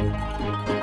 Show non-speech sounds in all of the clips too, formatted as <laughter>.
Música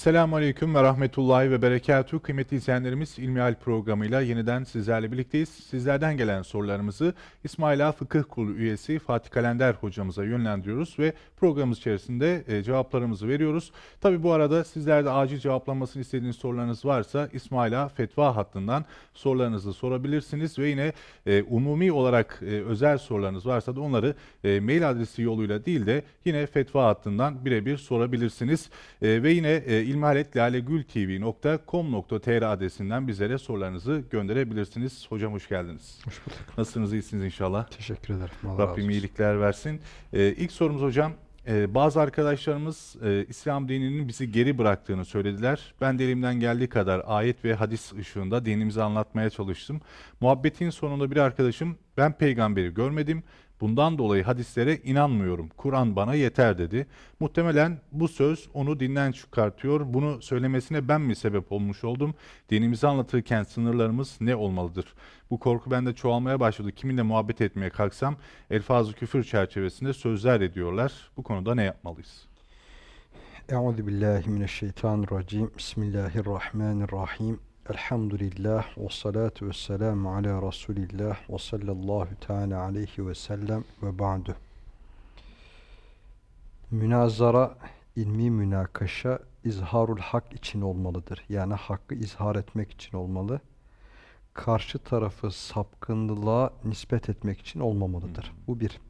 Esselamu Aleyküm ve Rahmetullahi ve Berekatuhu. Kıymetli izleyenlerimiz İlmihal programıyla yeniden sizlerle birlikteyiz. Sizlerden gelen sorularımızı İsmaila Fıkıh Kurulu üyesi Fatih Kalender hocamıza yönlendiriyoruz ve programımız içerisinde e, cevaplarımızı veriyoruz. Tabi bu arada sizlerde acil cevaplanmasını istediğiniz sorularınız varsa İsmaila Fetva hattından sorularınızı sorabilirsiniz ve yine e, umumi olarak e, özel sorularınız varsa da onları e, mail adresi yoluyla değil de yine fetva hattından birebir sorabilirsiniz. E, ve yine e, ilmihaletlalegültv.com.tr adresinden bizlere sorularınızı gönderebilirsiniz. Hocam hoş geldiniz. Hoş bulduk. Nasılsınız, iyisiniz inşallah? Teşekkür ederim. Allah Rabbim iyilikler versin. Ee, ilk sorumuz hocam, e, bazı arkadaşlarımız e, İslam dininin bizi geri bıraktığını söylediler. Ben de elimden geldiği kadar ayet ve hadis ışığında dinimizi anlatmaya çalıştım. Muhabbetin sonunda bir arkadaşım, ben peygamberi görmedim, Bundan dolayı hadislere inanmıyorum. Kur'an bana yeter dedi. Muhtemelen bu söz onu dinden çıkartıyor. Bunu söylemesine ben mi sebep olmuş oldum? Dinimizi anlatırken sınırlarımız ne olmalıdır? Bu korku bende çoğalmaya başladı. Kiminle muhabbet etmeye kalksam elfazı küfür çerçevesinde sözler ediyorlar. Bu konuda ne yapmalıyız? Euzu. Bismillahirrahmanirrahim. Elhamdülillah ve salatu ve selamu ala Resulillah ve sallallahu teala aleyhi ve sellem ve ba'du. Münazara, ilmi münakaşa, izharul hak için olmalıdır. Yani hakkı izhar etmek için olmalı. Karşı tarafı sapkınlığa nispet etmek için olmamalıdır. Bu bir.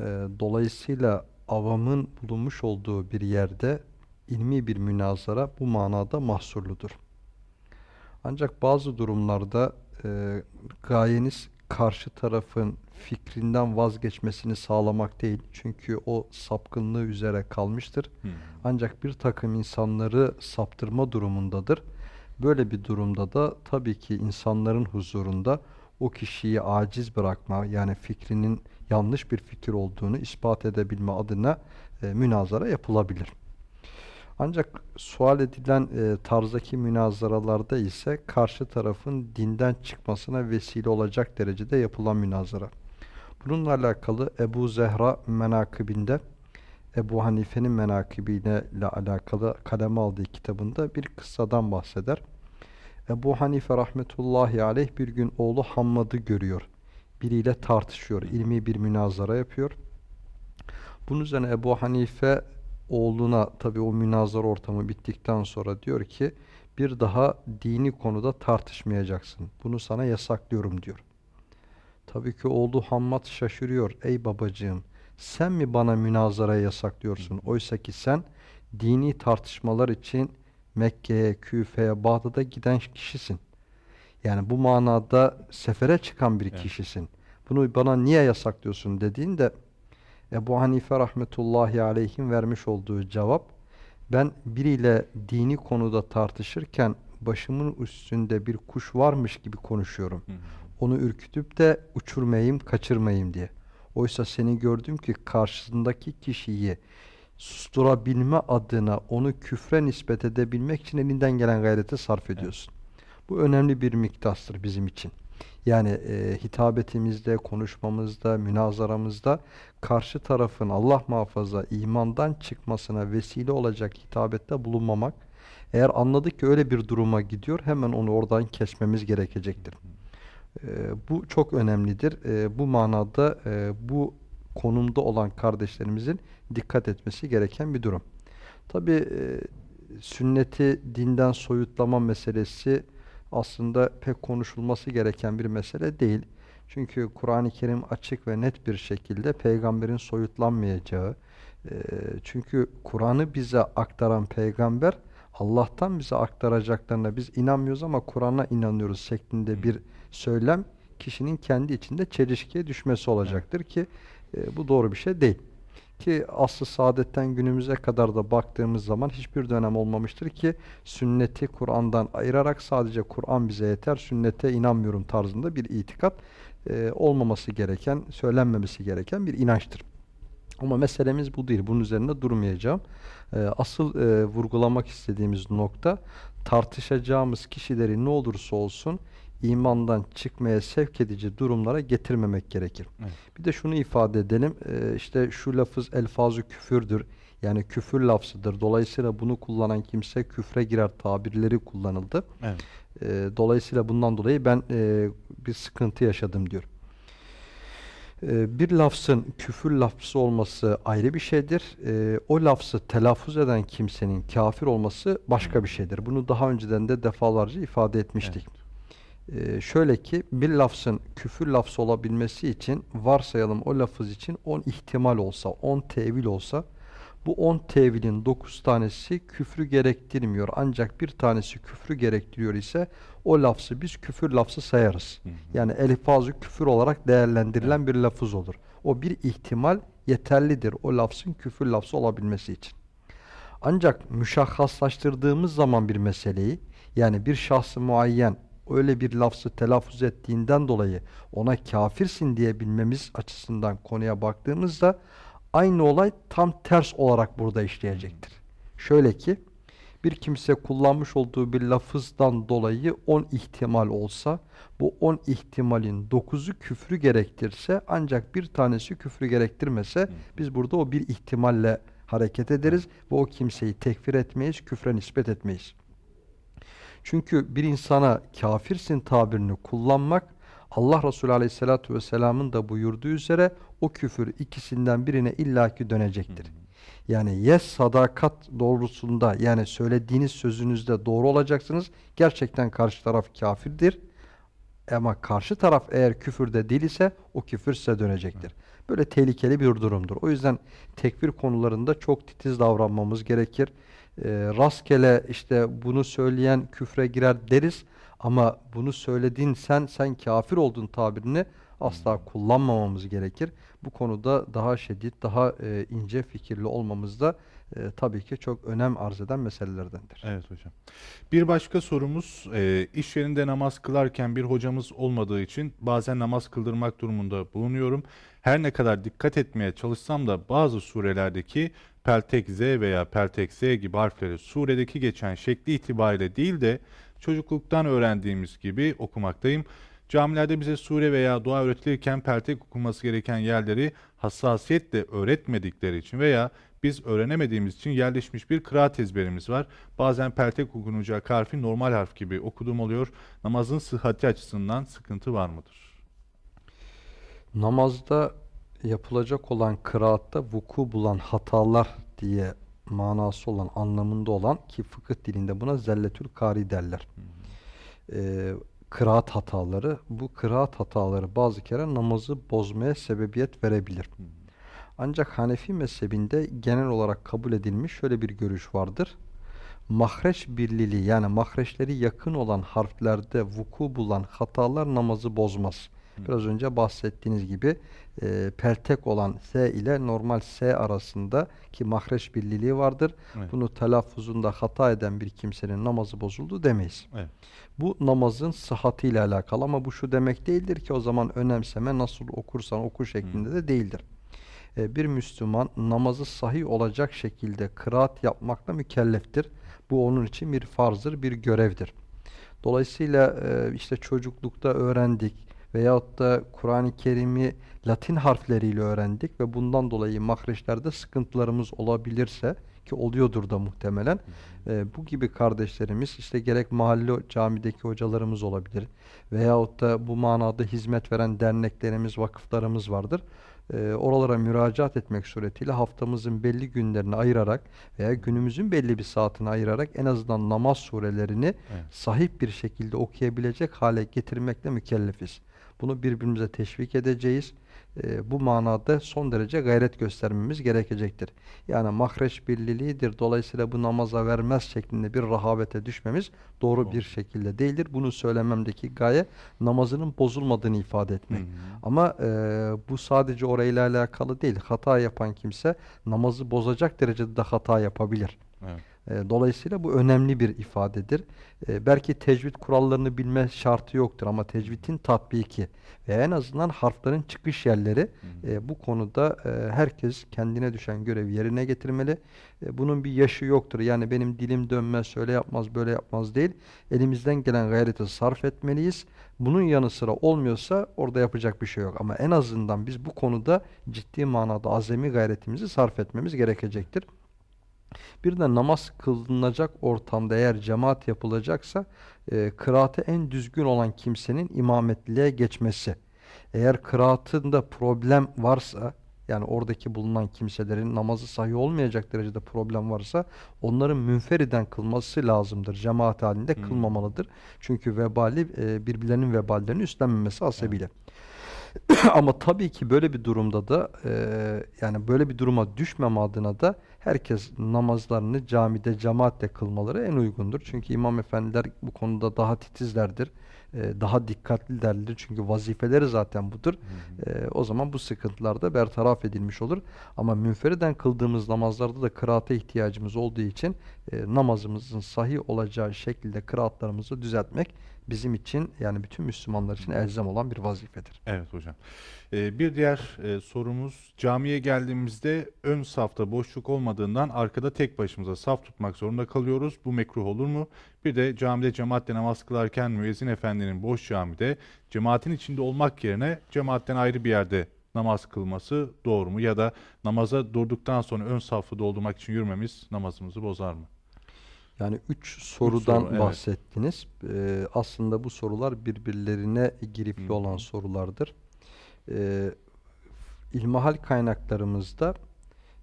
Ee, dolayısıyla avamın bulunmuş olduğu bir yerde ilmi bir münazara bu manada mahsurludur. Ancak bazı durumlarda e, gayeniz karşı tarafın fikrinden vazgeçmesini sağlamak değil. Çünkü o sapkınlığı üzere kalmıştır. Hmm. Ancak bir takım insanları saptırma durumundadır. Böyle bir durumda da tabii ki insanların huzurunda o kişiyi aciz bırakma yani fikrinin yanlış bir fikir olduğunu ispat edebilme adına e, münazara yapılabilir. Ancak sual edilen e, tarzdaki münazaralarda ise karşı tarafın dinden çıkmasına vesile olacak derecede yapılan münazara. Bununla alakalı Ebu Zehra menakibinde Ebu Hanife'nin menakibiyle alakalı kaleme aldığı kitabında bir kıssadan bahseder. Ebu Hanife rahmetullahi aleyh bir gün oğlu Hammad'ı görüyor. Biriyle tartışıyor. ilmi bir münazara yapıyor. Bunun üzerine Ebu Hanife oğluna tabi o münazara ortamı bittikten sonra diyor ki bir daha dini konuda tartışmayacaksın. Bunu sana yasaklıyorum diyor. Tabii ki oğlu Hammad şaşırıyor. Ey babacığım sen mi bana münazara yasaklıyorsun? Oysa ki sen dini tartışmalar için Mekke'ye, Küfe'ye, Bağdat'a giden kişisin. Yani bu manada sefere çıkan bir evet. kişisin. Bunu bana niye yasaklıyorsun dediğinde Ebu Hanife rahmetullahi aleyhin vermiş olduğu cevap ben biriyle dini konuda tartışırken başımın üstünde bir kuş varmış gibi konuşuyorum. Hı hı. Onu ürkütüp de uçurmayayım, kaçırmayayım diye. Oysa seni gördüm ki karşısındaki kişiyi susturabilme adına onu küfre nispet edebilmek için elinden gelen gayreti sarf ediyorsun. Evet. Bu önemli bir miktastır bizim için. Yani e, hitabetimizde, konuşmamızda, münazaramızda karşı tarafın Allah muhafaza imandan çıkmasına vesile olacak hitabette bulunmamak. Eğer anladık ki öyle bir duruma gidiyor hemen onu oradan kesmemiz gerekecektir. E, bu çok önemlidir. E, bu manada e, bu konumda olan kardeşlerimizin dikkat etmesi gereken bir durum. Tabi e, sünneti dinden soyutlama meselesi aslında pek konuşulması gereken bir mesele değil. Çünkü Kur'an-ı Kerim açık ve net bir şekilde peygamberin soyutlanmayacağı, e, çünkü Kur'an'ı bize aktaran peygamber Allah'tan bize aktaracaklarına biz inanmıyoruz ama Kur'an'a inanıyoruz şeklinde bir söylem kişinin kendi içinde çelişkiye düşmesi olacaktır ki e, bu doğru bir şey değil. Ki aslı saadetten günümüze kadar da baktığımız zaman hiçbir dönem olmamıştır ki sünneti Kur'an'dan ayırarak sadece Kur'an bize yeter, sünnete inanmıyorum tarzında bir itikat e, olmaması gereken, söylenmemesi gereken bir inançtır. Ama meselemiz bu değil. Bunun üzerinde durmayacağım. E, asıl e, vurgulamak istediğimiz nokta tartışacağımız kişileri ne olursa olsun imandan çıkmaya sevk edici durumlara getirmemek gerekir. Evet. Bir de şunu ifade edelim. e, işte şu lafız elfazı küfürdür. Yani küfür lafzıdır. Dolayısıyla bunu kullanan kimse küfre girer tabirleri kullanıldı. Evet. E, dolayısıyla bundan dolayı ben e, bir sıkıntı yaşadım diyor. E, bir lafzın küfür lafzı olması ayrı bir şeydir. E, o lafzı telaffuz eden kimsenin kafir olması başka bir şeydir. Bunu daha önceden de defalarca ifade etmiştik. E, şöyle ki bir lafzın küfür lafzı olabilmesi için varsayalım o lafız için 10 ihtimal olsa, 10 tevil olsa bu 10 tevilin 9 tanesi küfrü gerektirmiyor. Ancak bir tanesi küfrü gerektiriyor ise o lafzı biz küfür lafzı sayarız. Yani elifazı küfür olarak değerlendirilen bir lafız olur. O bir ihtimal yeterlidir o lafzın küfür lafzı olabilmesi için. Ancak müşahhaslaştırdığımız zaman bir meseleyi yani bir şahsı muayyen öyle bir lafzı telaffuz ettiğinden dolayı ona kafirsin diyebilmemiz açısından konuya baktığımızda aynı olay tam ters olarak burada işleyecektir. Şöyle ki bir kimse kullanmış olduğu bir lafızdan dolayı 10 ihtimal olsa bu 10 ihtimalin 9'u küfrü gerektirse ancak bir tanesi küfrü gerektirmese biz burada o bir ihtimalle hareket ederiz ve o kimseyi tekfir etmeyiz, küfre nispet etmeyiz. Çünkü bir insana kafirsin tabirini kullanmak Allah Resulü Aleyhisselatü Vesselam'ın da buyurduğu üzere o küfür ikisinden birine illaki dönecektir. Yani yes sadakat doğrusunda yani söylediğiniz sözünüzde doğru olacaksınız. Gerçekten karşı taraf kafirdir. Ama karşı taraf eğer küfürde değil ise o küfür size dönecektir. Böyle tehlikeli bir durumdur. O yüzden tekfir konularında çok titiz davranmamız gerekir. Ee, rastgele işte bunu söyleyen küfre girer deriz ama bunu söylediğin sen sen kafir oldun tabirini asla kullanmamamız gerekir. Bu konuda daha şiddet, daha e, ince fikirli olmamız da e, tabii ki çok önem arz eden meselelerdendir. Evet hocam. Bir başka sorumuz, e, iş yerinde namaz kılarken bir hocamız olmadığı için bazen namaz kıldırmak durumunda bulunuyorum. Her ne kadar dikkat etmeye çalışsam da bazı surelerdeki peltek Z veya peltek Z gibi harfleri suredeki geçen şekli itibariyle değil de çocukluktan öğrendiğimiz gibi okumaktayım. Camilerde bize sure veya dua öğretilirken peltek okunması gereken yerleri hassasiyetle öğretmedikleri için veya biz öğrenemediğimiz için yerleşmiş bir kıraat ezberimiz var. Bazen peltek okunacak harfi normal harf gibi okuduğum oluyor. Namazın sıhhati açısından sıkıntı var mıdır? Namazda yapılacak olan kıraatta vuku bulan hatalar diye manası olan, anlamında olan ki fıkıh dilinde buna zelletül kari derler. Ee, kıraat hataları, bu kıraat hataları bazı kere namazı bozmaya sebebiyet verebilir. Ancak Hanefi mezhebinde genel olarak kabul edilmiş şöyle bir görüş vardır. Mahreç birliliği yani mahreçleri yakın olan harflerde vuku bulan hatalar namazı bozmaz. Biraz önce bahsettiğiniz gibi e, peltek olan S ile normal S arasında ki mahreç birliliği vardır. Evet. Bunu telaffuzunda hata eden bir kimsenin namazı bozuldu demeyiz. Evet. Bu namazın sıhhatiyle alakalı ama bu şu demek değildir ki o zaman önemseme nasıl okursan oku şeklinde de değildir. E, bir Müslüman namazı sahih olacak şekilde kıraat yapmakla mükelleftir. Bu onun için bir farzdır, bir görevdir. Dolayısıyla e, işte çocuklukta öğrendik veyahut da Kur'an-ı Kerim'i Latin harfleriyle öğrendik ve bundan dolayı mahreçlerde sıkıntılarımız olabilirse ki oluyordur da muhtemelen. E, bu gibi kardeşlerimiz işte gerek mahalle camideki hocalarımız olabilir veyahut da bu manada hizmet veren derneklerimiz, vakıflarımız vardır. E, oralara müracaat etmek suretiyle haftamızın belli günlerini ayırarak veya günümüzün belli bir saatini ayırarak en azından namaz surelerini Evet. sahih bir şekilde okuyabilecek hale getirmekle mükellefiz. Bunu birbirimize teşvik edeceğiz. Ee, bu manada son derece gayret göstermemiz gerekecektir. Yani mahreç birliliğidir. Dolayısıyla bu namaza vermez şeklinde bir rahavete düşmemiz doğru Doğru. bir şekilde değildir. Bunu söylememdeki gaye namazının bozulmadığını ifade etmek. Hı hı. Ama e, bu sadece orayla alakalı değil. Hata yapan kimse namazı bozacak derecede de hata yapabilir. Evet. E, Dolayısıyla bu önemli bir ifadedir. E, Belki tecvid kurallarını bilme şartı yoktur ama tecvidin tatbiki ve en azından harflerin çıkış yerleri e, bu konuda e, herkes kendine düşen görevi yerine getirmeli. E, Bunun bir yaşı yoktur. Yani benim dilim dönmez, şöyle yapmaz, böyle yapmaz değil. Elimizden gelen gayreti sarf etmeliyiz. Bunun yanı sıra olmuyorsa orada yapacak bir şey yok. Ama en azından biz bu konuda ciddi manada azami gayretimizi sarf etmemiz gerekecektir. Bir de namaz kılınacak ortamda eğer cemaat yapılacaksa e, kıraatı en düzgün olan kimsenin imametliliğe geçmesi. Eğer kıraatında problem varsa yani oradaki bulunan kimselerin namazı sahih olmayacak derecede problem varsa onların münferiden kılması lazımdır. Cemaat halinde Hmm. kılmamalıdır. Çünkü vebali e, birbirlerinin veballerini üstlenmemesi hasebiyle. <clears throat> Ama tabii ki böyle bir durumda da e, yani böyle bir duruma düşmeme adına da herkes namazlarını camide cemaatle kılmaları en uygundur. Çünkü imam efendiler bu konuda daha titizlerdir. e, daha dikkatlilerdir. Çünkü vazifeleri zaten budur. E, o zaman bu sıkıntılar da bertaraf edilmiş olur. Ama münferiden kıldığımız namazlarda da kıraate ihtiyacımız olduğu için e, namazımızın sahih olacağı şekilde kıraatlarımızı düzeltmek bizim için yani bütün Müslümanlar için elzem olan bir vazifedir. Evet hocam. Ee, bir diğer e, sorumuz camiye geldiğimizde ön safta boşluk olmadığından arkada tek başımıza saf tutmak zorunda kalıyoruz. Bu mekruh olur mu? Bir de camide cemaatle namaz kılarken müezzin efendinin boş camide cemaatin içinde olmak yerine cemaatten ayrı bir yerde namaz kılması doğru mu? Ya da namaza durduktan sonra ön safı doldurmak için yürümemiz namazımızı bozar mı? Yani üç sorudan soru, evet. bahsettiniz. Ee, aslında bu sorular birbirlerine girifli Hı olan hı. sorulardır. Ee, ilmihal kaynaklarımızda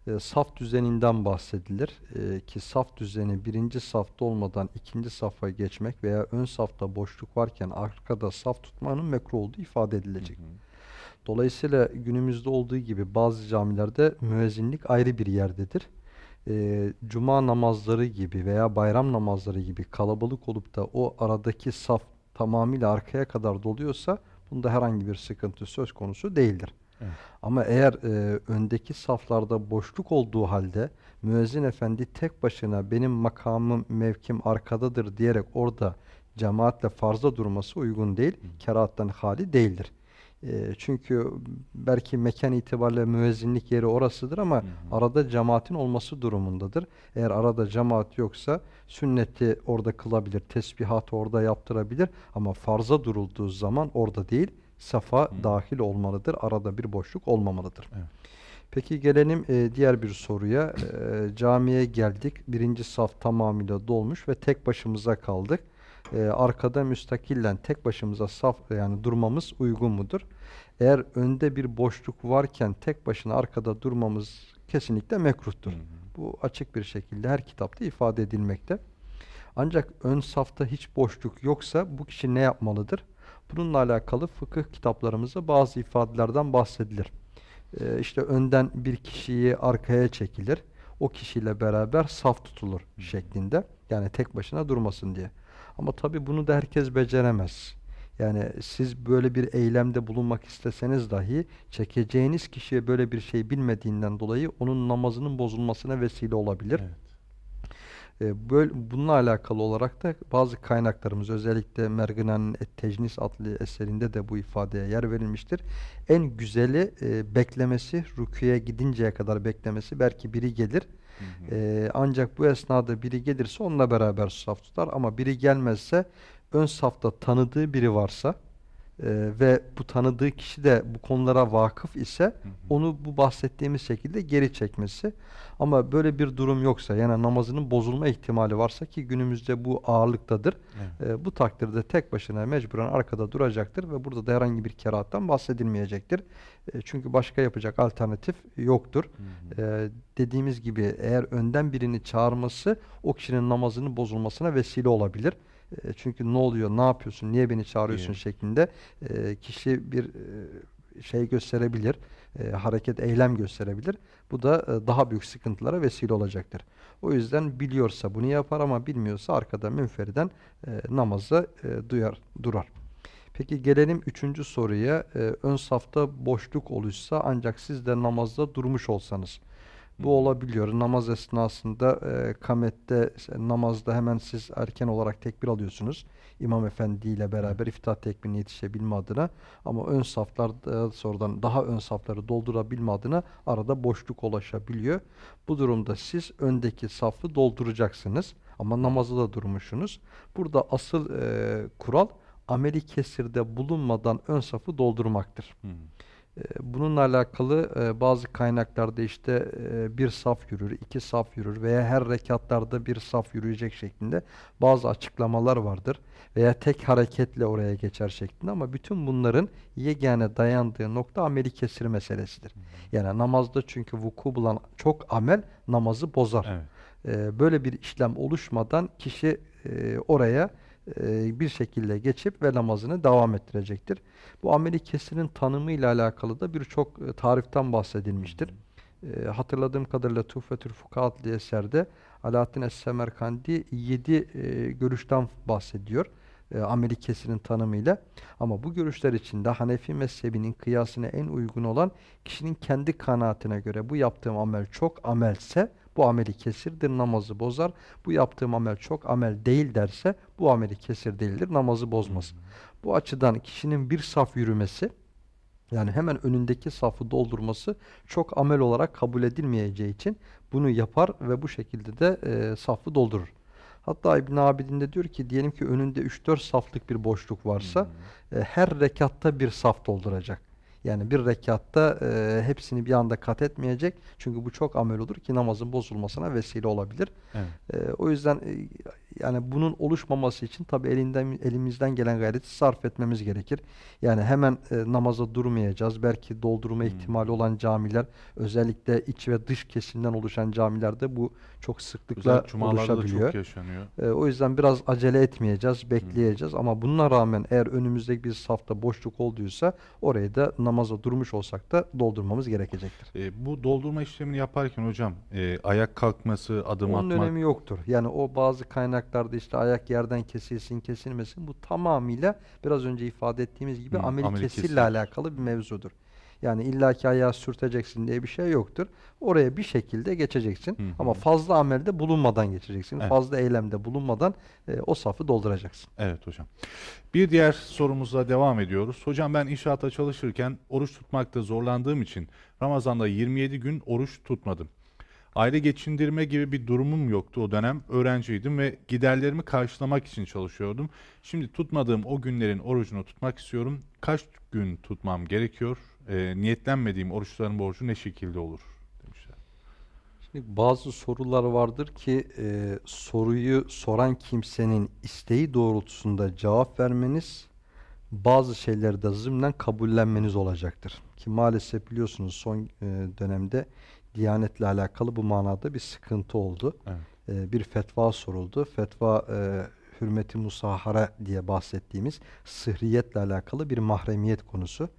e, saf düzeninden bahsedilir. Ee, ki saf düzeni birinci safta olmadan ikinci safa geçmek veya ön safta boşluk varken arkada saf tutmanın mekruh olduğu ifade edilecek. Dolayısıyla günümüzde olduğu gibi bazı camilerde müezzinlik ayrı bir yerdedir. Ee, Cuma namazları gibi veya bayram namazları gibi kalabalık olup da o aradaki saf tamamıyla arkaya kadar doluyorsa bunda herhangi bir sıkıntı söz konusu değildir. Evet. Ama eğer e, öndeki saflarda boşluk olduğu halde müezzin efendi tek başına benim makamım, mevkim arkadadır diyerek orada cemaatle farza durması uygun değil. Kerahattan hali değildir. E, çünkü belki mekan itibariyle müezzinlik yeri orasıdır ama arada cemaatin olması durumundadır. Eğer arada cemaat yoksa sünneti orada kılabilir, tesbihatı orada yaptırabilir ama farza durulduğu zaman orada değil, safa dahil olmalıdır. Arada bir boşluk olmamalıdır. Evet. Peki gelelim e, diğer bir soruya. E, camiye geldik. Birinci saf tamamıyla dolmuş ve tek başımıza kaldık. E, arkada müstakillen tek başımıza saf yani durmamız uygun mudur? Eğer önde bir boşluk varken tek başına arkada durmamız kesinlikle mekruhtur. Bu açık bir şekilde her kitapta ifade edilmekte. Ancak ön safta hiç boşluk yoksa bu kişi ne yapmalıdır? Bununla alakalı fıkıh kitaplarımızda bazı ifadelerden bahsedilir. Ee, işte önden bir kişiyi arkaya çekilir. O kişiyle beraber saf tutulur şeklinde. Yani tek başına durmasın diye. Ama tabii bunu da herkes beceremez. Yani siz böyle bir eylemde bulunmak isteseniz dahi çekeceğiniz kişiye böyle bir şey bilmediğinden dolayı onun namazının bozulmasına vesile olabilir. Evet. E, Böyle, bununla alakalı olarak da bazı kaynaklarımız özellikle Mergina'nın Et-Tecnis adlı eserinde de bu ifadeye yer verilmiştir. En güzeli e, beklemesi, rüküye gidinceye kadar beklemesi. Belki biri gelir. E, ancak bu esnada biri gelirse onunla beraber saf tutar. Ama biri gelmezse ön safta tanıdığı biri varsa e, ve bu tanıdığı kişi de bu konulara vakıf ise onu bu bahsettiğimiz şekilde geri çekmesi. Ama böyle bir durum yoksa yani namazının bozulma ihtimali varsa ki günümüzde bu ağırlıktadır. Evet. E, bu takdirde tek başına mecburen arkada duracaktır ve burada da herhangi bir kerahattan bahsedilmeyecektir. E, çünkü başka yapacak alternatif yoktur. E, dediğimiz gibi eğer önden birini çağırması o kişinin namazının bozulmasına vesile olabilir. E, çünkü ne oluyor, ne yapıyorsun, niye beni çağırıyorsun İyi. şeklinde e, kişi bir e, şey gösterebilir, e, hareket, eylem gösterebilir. Bu da e, daha büyük sıkıntılara vesile olacaktır. O yüzden biliyorsa bunu yapar ama bilmiyorsa arkada münferiden e, e, duyar, durar. Peki gelelim üçüncü soruya. E, ön safta boşluk oluşsa ancak siz de namazda durmuş olsanız. Bu olabiliyor. Namaz esnasında e, kamette işte namazda hemen siz erken olarak tekbir alıyorsunuz. İmam Efendi ile beraber iftihar tekbirine yetişebilme adına. Ama ön saflarda sonradan daha ön safları doldurabilme adına arada boşluk ulaşabiliyor. Bu durumda siz öndeki safı dolduracaksınız. Ama namazda da durmuşsunuz. Burada asıl e, kural ameli kesirde bulunmadan ön safı doldurmaktır. Hı. E, Bununla alakalı e, bazı kaynaklarda işte e, bir saf yürür, iki saf yürür veya her rekatlarda bir saf yürüyecek şeklinde bazı açıklamalar vardır. Veya tek hareketle oraya geçer şeklinde ama bütün bunların yegane dayandığı nokta ameli kesir meselesidir. Yani namazda çünkü vuku bulan çok amel namazı bozar. Evet. E, Böyle bir işlem oluşmadan kişi e, oraya e, bir şekilde geçip ve namazını devam ettirecektir. Bu ameli kesirin tanımıyla alakalı da birçok e, tariften bahsedilmiştir. E, hatırladığım kadarıyla Tuhfetül Fuka adlı eserde Alaaddin Es-Semerkandi 7 görüşten bahsediyor. Ameli kesirin tanımıyla. Ama bu görüşler içinde Hanefi mezhebinin kıyasına en uygun olan kişinin kendi kanaatine göre bu yaptığım amel çok amelse bu ameli kesirdir, namazı bozar. Bu yaptığım amel çok amel değil derse bu ameli kesir değildir, namazı bozmaz. Bu açıdan kişinin bir saf yürümesi yani hemen önündeki safı doldurması çok amel olarak kabul edilmeyeceği için bunu yapar ve bu şekilde de e, safı doldurur. Hatta İbn Abidin de diyor ki diyelim ki önünde 3-4 saflık bir boşluk varsa e, her rekatta bir saf dolduracak. Yani bir rekatta e, hepsini bir anda kat etmeyecek. Çünkü bu çok amel olur ki namazın bozulmasına vesile olabilir. Evet. E, o yüzden e, yani bunun oluşmaması için tabi elinden elimizden gelen gayreti sarf etmemiz gerekir. Yani hemen e, namaza durmayacağız. Belki doldurma Hmm. ihtimali olan camiler özellikle iç ve dış kesimden oluşan camilerde bu çok sıklıkla da oluşabiliyor. çok yaşanıyor. E, o yüzden biraz acele etmeyeceğiz, bekleyeceğiz ama bununla rağmen eğer önümüzdeki bir safta boşluk olduysa orayı da namaza durmuş olsak da doldurmamız gerekecektir. E, bu doldurma işlemini yaparken hocam e, ayak kalkması, adım Onun atmak önemi yoktur. Yani o bazı kaynaklarda işte ayak yerden kesilsin, kesilmesin bu tamamıyla biraz önce ifade ettiğimiz gibi Hı, ameli ameli kesirle kesir. alakalı bir mevzudur. Yani illaki ayağı sürteceksin diye bir şey yoktur. Oraya bir şekilde geçeceksin. Hı hı. Ama fazla amelde bulunmadan geçeceksin. Evet. Fazla eylemde bulunmadan e, o safı dolduracaksın. Evet hocam. Bir diğer sorumuzla devam ediyoruz. Hocam ben inşaatta çalışırken oruç tutmakta zorlandığım için Ramazan'da 27 gün oruç tutmadım. Aile geçindirme gibi bir durumum yoktu o dönem. Öğrenciydim ve giderlerimi karşılamak için çalışıyordum. Şimdi tutmadığım o günlerin orucunu tutmak istiyorum. Kaç gün tutmam gerekiyor? Ee, niyetlenmediğim oruçların borcu ne şekilde olur? Demişler. Şimdi bazı sorular vardır ki e, soruyu soran kimsenin isteği doğrultusunda cevap vermeniz bazı şeyleri de zımnen kabullenmeniz olacaktır. Ki maalesef biliyorsunuz son e, dönemde Diyanetle alakalı bu manada bir sıkıntı oldu. Evet. E, bir fetva soruldu. Fetva e, hürmeti musahara diye bahsettiğimiz sıhriyetle alakalı bir mahremiyet konusu.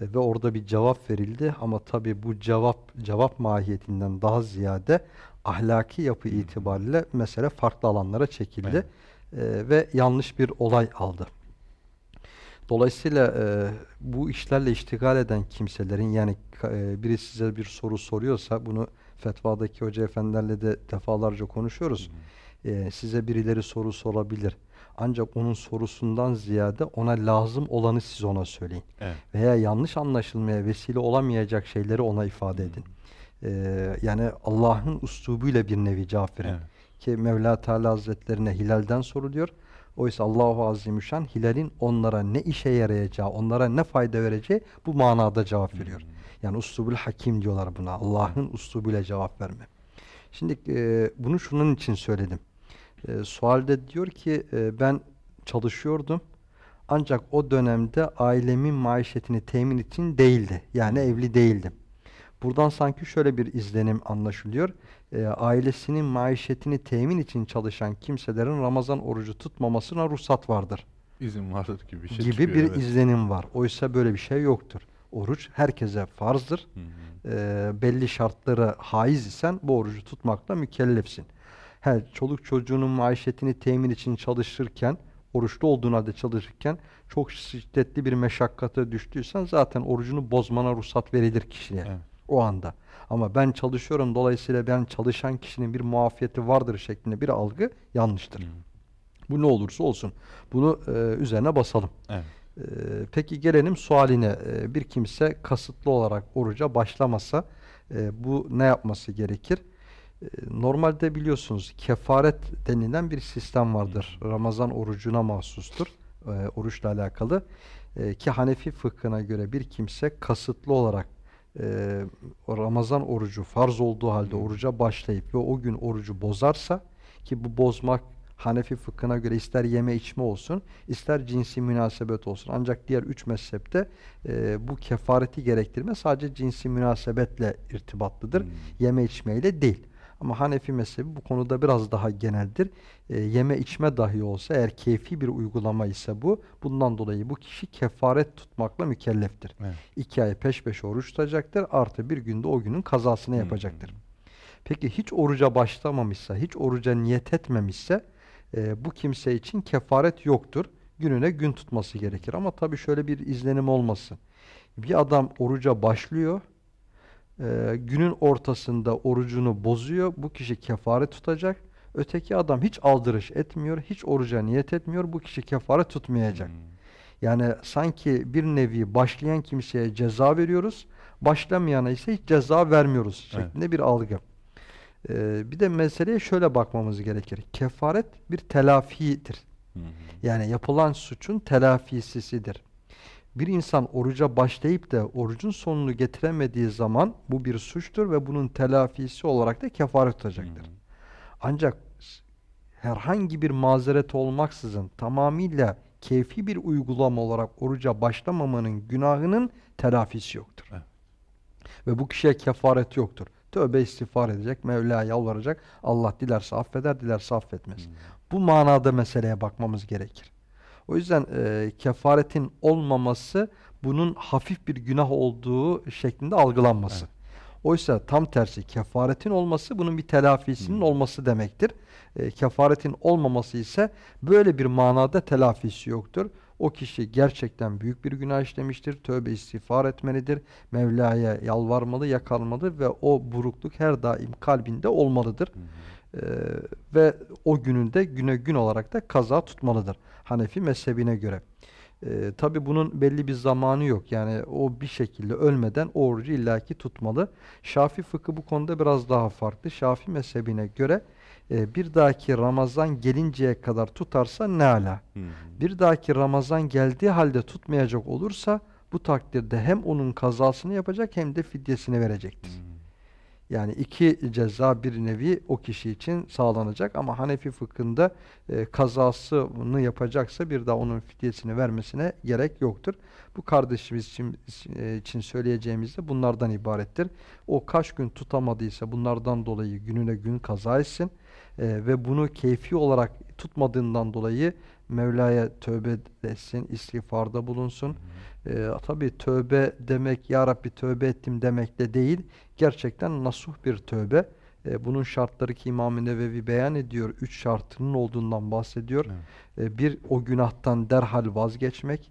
E, ve orada bir cevap verildi ama tabii bu cevap cevap mahiyetinden daha ziyade ahlaki yapı itibariyle mesele farklı alanlara çekildi E, ve yanlış bir olay aldı. Dolayısıyla e, bu işlerle iştigal eden kimselerin yani e, biri size bir soru soruyorsa bunu fetvadaki hoca efendilerle de defalarca konuşuyoruz. E, size birileri soru sorabilir. Ancak onun sorusundan ziyade ona lazım olanı siz ona söyleyin Evet. veya yanlış anlaşılmaya vesile olamayacak şeyleri ona ifade edin. Ee, yani Allah'ın üslubuyla bir nevi cevap verin. Evet. Ki Mevla Teala Hazretlerine hilalden soruluyor. Oysa Allahu Azimüşşan hilalin onlara ne işe yarayacağı, onlara ne fayda vereceği bu manada cevap veriyor. Yani uslubul hakim diyorlar buna. Allah'ın uslubuyla cevap verme. Şimdi e, bunu şunun için söyledim. E, sualde diyor ki e, ben çalışıyordum. Ancak o dönemde ailemin maişetini temin için değildi. Yani evli değildim. Buradan sanki şöyle bir izlenim anlaşılıyor. E, ailesinin maişetini temin için çalışan kimselerin Ramazan orucu tutmamasına ruhsat vardır İzin vardır gibi bir şey gibi çıkıyor, bir evet. izlenim var. Oysa böyle bir şey yoktur. Oruç herkese farzdır. Hı hı. E, belli şartlara haiz isen bu orucu tutmakla mükellefsin. Her çoluk çocuğunun maişetini temin için çalışırken, oruçlu olduğun halde çalışırken çok şiddetli bir meşakkate düştüysen zaten orucunu bozmana ruhsat verilir kişiye Evet. O anda. Ama ben çalışıyorum dolayısıyla ben çalışan kişinin bir muafiyeti vardır şeklinde bir algı yanlıştır. Hı. Bu ne olursa olsun. Bunu e, üzerine basalım. Evet. Ee, Peki gelelim sualine. Ee, Bir kimse kasıtlı olarak oruca başlamasa e, bu ne yapması gerekir? Normalde biliyorsunuz kefaret denilen bir sistem vardır. Ramazan orucuna mahsustur. e, Oruçla alakalı. E, Ki Hanefi fıkhına göre bir kimse kasıtlı olarak e, Ramazan orucu farz olduğu halde oruca başlayıp ve o gün orucu bozarsa ki bu bozmak Hanefi fıkhına göre ister yeme içme olsun, ister cinsi münasebet olsun. Ancak diğer üç mezhepte e, bu kefareti gerektirme sadece cinsi münasebetle irtibatlıdır. Hmm. Yeme içmeyle değil. Ama Hanefi mezhebi bu konuda biraz daha geneldir. E, yeme içme dahi olsa eğer keyfi bir uygulama ise bu, bundan dolayı bu kişi kefaret tutmakla mükelleftir. Evet. İki ay peş peşe oruç tutacaktır. Artı bir günde o günün kazasını yapacaktır. Peki hiç oruca başlamamışsa, hiç oruca niyet etmemişse e, bu kimse için kefaret yoktur. Gününe gün tutması gerekir. Ama tabii şöyle bir izlenim olmasın. Bir adam oruca başlıyor, e, günün ortasında orucunu bozuyor. Bu kişi kefaret tutacak. Öteki adam hiç aldırış etmiyor, hiç oruca niyet etmiyor. Bu kişi kefaret tutmayacak. Hmm. Yani sanki bir nevi başlayan kimseye ceza veriyoruz, başlamayana ise hiç ceza vermiyoruz Evet. şeklinde bir algı. Ee, bir de meseleye şöyle bakmamız gerekir. Kefaret bir telafidir. Hı hı. Yani yapılan suçun telafisisidir. Bir insan oruca başlayıp da orucun sonunu getiremediği zaman bu bir suçtur ve bunun telafisi olarak da kefaret tutacaktır. Ancak herhangi bir mazeret olmaksızın tamamıyla keyfi bir uygulama olarak oruca başlamamanın günahının telafisi yoktur. Evet. Ve bu kişiye kefaret yoktur. Tövbe istiğfar edecek, Mevla'ya yalvaracak. Allah dilerse affeder, dilerse affetmez. Bu manada meseleye bakmamız gerekir. O yüzden e, kefaretin olmaması bunun hafif bir günah olduğu şeklinde algılanması. Oysa tam tersi kefaretin olması bunun bir telafisinin Hmm. olması demektir. E, kefaretin olmaması ise böyle bir manada telafisi yoktur. O kişi gerçekten büyük bir günah işlemiştir. Tövbe istiğfar etmelidir. Mevla'ya yalvarmalı, yakarmalı ve o burukluk her daim kalbinde olmalıdır. Hı hı. Ee, ve o gününde güne gün olarak da kaza tutmalıdır. Hanefi mezhebine göre. Ee, Tabi bunun belli bir zamanı yok. Yani o bir şekilde ölmeden orucu illaki tutmalı. Şafi fıkı bu konuda biraz daha farklı. Şafi mezhebine göre e, bir dahaki Ramazan gelinceye kadar tutarsa ne ala. Hı hı. Bir dahaki Ramazan geldiği halde tutmayacak olursa bu takdirde hem onun kazasını yapacak hem de fidyesini verecektir. Hı. Yani iki ceza bir nevi o kişi için sağlanacak ama Hanefi fıkhında e, kazasını yapacaksa bir daha onun fidyesini vermesine gerek yoktur. Bu kardeşimiz için, e, için söyleyeceğimiz de bunlardan ibarettir. O kaç gün tutamadıysa bunlardan dolayı gününe gün kaza etsin e, ve bunu keyfi olarak tutmadığından dolayı Mevla'ya tövbe etsin, istiğfarda bulunsun. Ee, tabii tövbe demek ya Rabbi tövbe ettim demek de değil. Gerçekten nasuh bir tövbe. Ee, bunun şartları ki İmam-ı Nevevi beyan ediyor. Üç şartının olduğundan bahsediyor. Evet. Ee, bir o günahtan derhal vazgeçmek.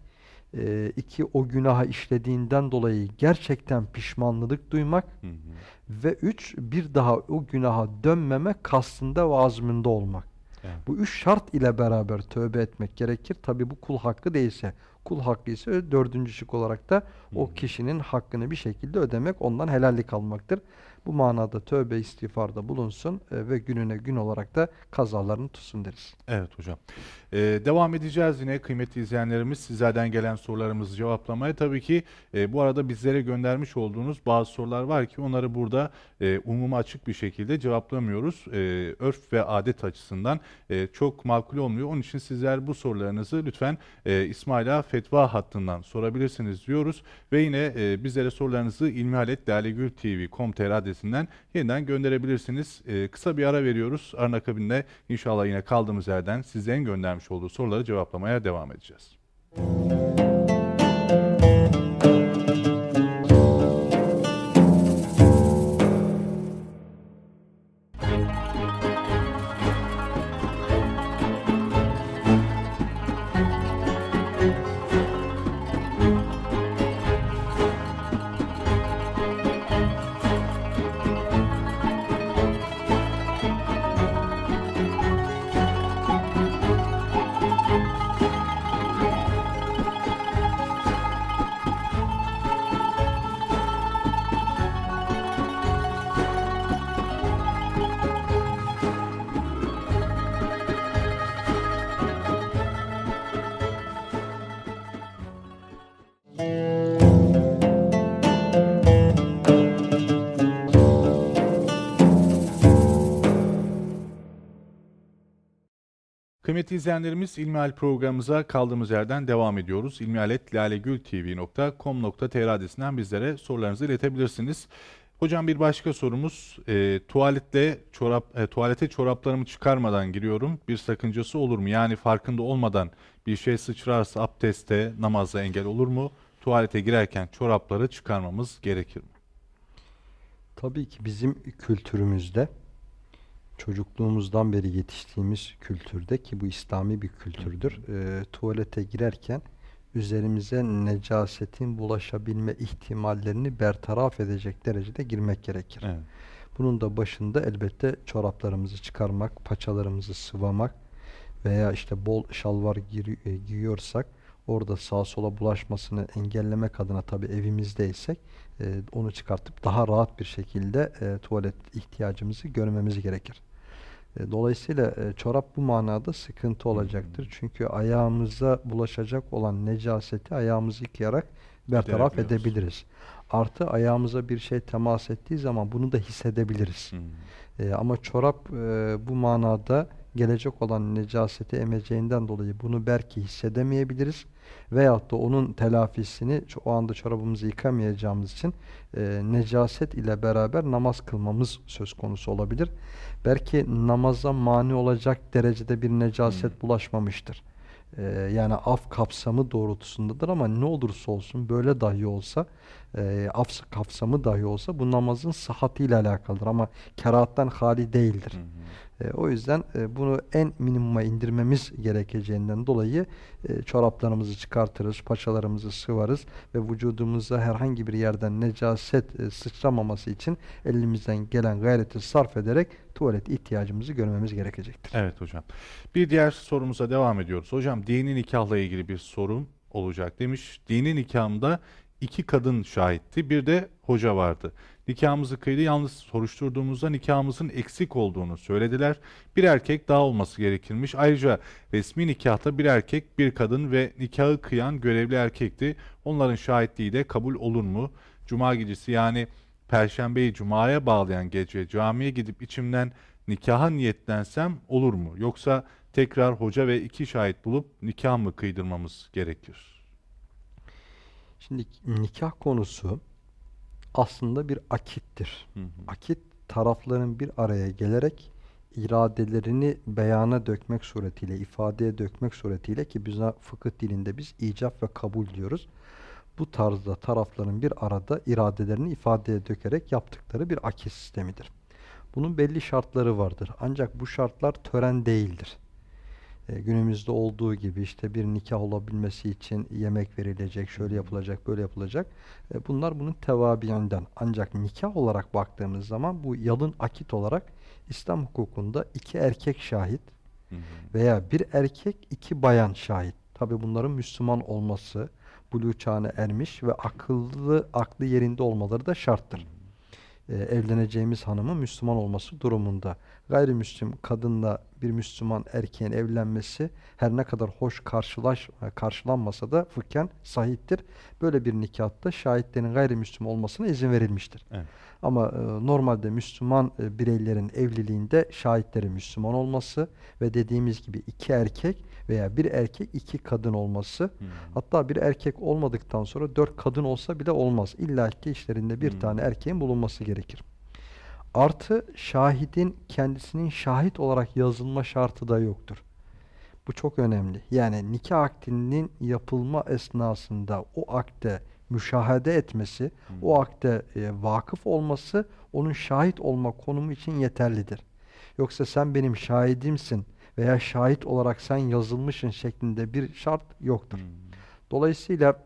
Ee, iki o günahı işlediğinden dolayı gerçekten pişmanlılık duymak. Hı hı. Ve üç bir daha o günaha dönmeme kastında ve azminde olmak. Evet. Bu üç şart ile beraber tövbe etmek gerekir. Tabi bu kul hakkı değilse. Kul hakkı ise dördüncü şık olarak da o kişinin hakkını bir şekilde ödemek, ondan helallik almaktır. Bu manada tövbe istiğfarda bulunsun e, ve gününe gün olarak da kazalarını tutsun deriz. Evet hocam. Ee, devam edeceğiz yine kıymetli izleyenlerimiz sizlerden gelen sorularımızı cevaplamaya. Tabii ki e, bu arada bizlere göndermiş olduğunuz bazı sorular var ki onları burada e, umuma açık bir şekilde cevaplamıyoruz. E, örf ve adet açısından e, çok makul olmuyor. Onun için sizler bu sorularınızı lütfen e, İsmaila Fetva hattından sorabilirsiniz diyoruz. Ve yine e, bizlere sorularınızı ilmihaletlalegültv.com.tr adresinden yeniden gönderebilirsiniz. E, kısa bir ara veriyoruz. Arın akabinde inşallah yine kaldığımız yerden sizlerin göndermiş olduğu soruları cevaplamaya devam edeceğiz. Kıymetli izleyenlerimiz İlmihal programımıza kaldığımız yerden devam ediyoruz. ilmihaletlalegültv.com.tr adresinden bizlere sorularınızı iletebilirsiniz. Hocam bir başka sorumuz, e, tuvaletle çorap, e, tuvalete çoraplarımı çıkarmadan giriyorum. Bir sakıncası olur mu? Yani farkında olmadan bir şey sıçrarsa abdeste, namazda engel olur mu? Tuvalete girerken çorapları çıkarmamız gerekir mi? Tabii ki bizim kültürümüzde çocukluğumuzdan beri yetiştiğimiz kültürde ki bu İslami bir kültürdür. e, tuvalete girerken üzerimize necasetin bulaşabilme ihtimallerini bertaraf edecek derecede girmek gerekir. Evet. Bunun da başında elbette çoraplarımızı çıkarmak, paçalarımızı sıvamak veya işte bol şalvar giri- e, giyiyorsak orada sağa sola bulaşmasını engellemek adına tabii evimizdeysek e, onu çıkartıp daha rahat bir şekilde e, tuvalet ihtiyacımızı görmemiz gerekir. E, Dolayısıyla e, çorap bu manada sıkıntı olacaktır. Çünkü ayağımıza bulaşacak olan necaseti ayağımızı yıkayarak bertaraf edebiliriz. Artı ayağımıza bir şey temas ettiği zaman bunu da hissedebiliriz. Hmm. E, ama çorap e, bu manada gelecek olan necaseti emeceğinden dolayı bunu belki hissedemeyebiliriz. Veyahut da onun telafisini o anda çorabımızı yıkamayacağımız için e, necaset ile beraber namaz kılmamız söz konusu olabilir. Belki namaza mani olacak derecede bir necaset bulaşmamıştır. E, yani af kapsamı doğrultusundadır ama ne olursa olsun böyle dahi olsa e, af kapsamı dahi olsa bu namazın sıhhatiyle alakalıdır ama kerahattan hali değildir. Hı. E, o yüzden e, bunu en minimuma indirmemiz gerekeceğinden dolayı e, çoraplarımızı çıkartırız, paçalarımızı sıvarız ve vücudumuza herhangi bir yerden necaset e, sıçramaması için elimizden gelen gayreti sarf ederek tuvalet ihtiyacımızı görmemiz gerekecektir. Evet hocam. Bir diğer sorumuza devam ediyoruz. Hocam dini nikahla ilgili bir sorum olacak demiş. Dini nikahımda iki kadın şahitti. Bir de hoca vardı. Nikahımızı kıydı. Yalnız soruşturduğumuzda nikahımızın eksik olduğunu söylediler. Bir erkek daha olması gerekirmiş. Ayrıca resmi nikahta bir erkek, bir kadın ve nikahı kıyan görevli erkekti. Onların şahitliği de kabul olur mu? Cuma gecesi yani Perşembeyi Cuma'ya bağlayan gece camiye gidip içimden nikaha niyetlensem olur mu? Yoksa tekrar hoca ve iki şahit bulup nikah mı kıydırmamız gerekir? Şimdi nikah konusu aslında bir akittir. Hı hı. Akit tarafların bir araya gelerek iradelerini beyana dökmek suretiyle, ifadeye dökmek suretiyle ki biz fıkıh dilinde biz icap ve kabul diyoruz. Bu tarzda tarafların bir arada iradelerini ifadeye dökerek yaptıkları bir akit sistemidir. Bunun belli şartları vardır. Ancak bu şartlar tören değildir. E, günümüzde olduğu gibi işte bir nikah olabilmesi için yemek verilecek, şöyle yapılacak, böyle yapılacak. E, bunlar bunun tevabiinden. Ancak nikah olarak baktığımız zaman bu yalın akit olarak İslam hukukunda iki erkek şahit Hı hı. veya bir erkek iki bayan şahit. Tabi bunların Müslüman olması, buluğ çağına ermiş ve akıllı, aklı yerinde olmaları da şarttır. Ee, evleneceğimiz hanımın Müslüman olması durumunda. Gayrimüslim kadınla bir Müslüman erkeğin evlenmesi her ne kadar hoş karşılaş, karşılanmasa da fıkhen sahiptir. Böyle bir nikahta şahitlerin gayrimüslim olmasına izin verilmiştir. Evet. Ama e, normalde Müslüman e, bireylerin evliliğinde şahitlerin Müslüman olması ve dediğimiz gibi iki erkek veya bir erkek iki kadın olması Hmm. hatta bir erkek olmadıktan sonra dört kadın olsa bile olmaz. İlla ki işlerinde bir Hmm. tane erkeğin bulunması gerekir. Artı şahidin kendisinin şahit olarak yazılma şartı da yoktur. Bu çok önemli. Yani nikah akdinin yapılma esnasında o akte müşahede etmesi, o akte e, vakıf olması onun şahit olma konumu için yeterlidir. Yoksa sen benim şahidimsin veya şahit olarak sen yazılmışsın şeklinde bir şart yoktur. Hmm. Dolayısıyla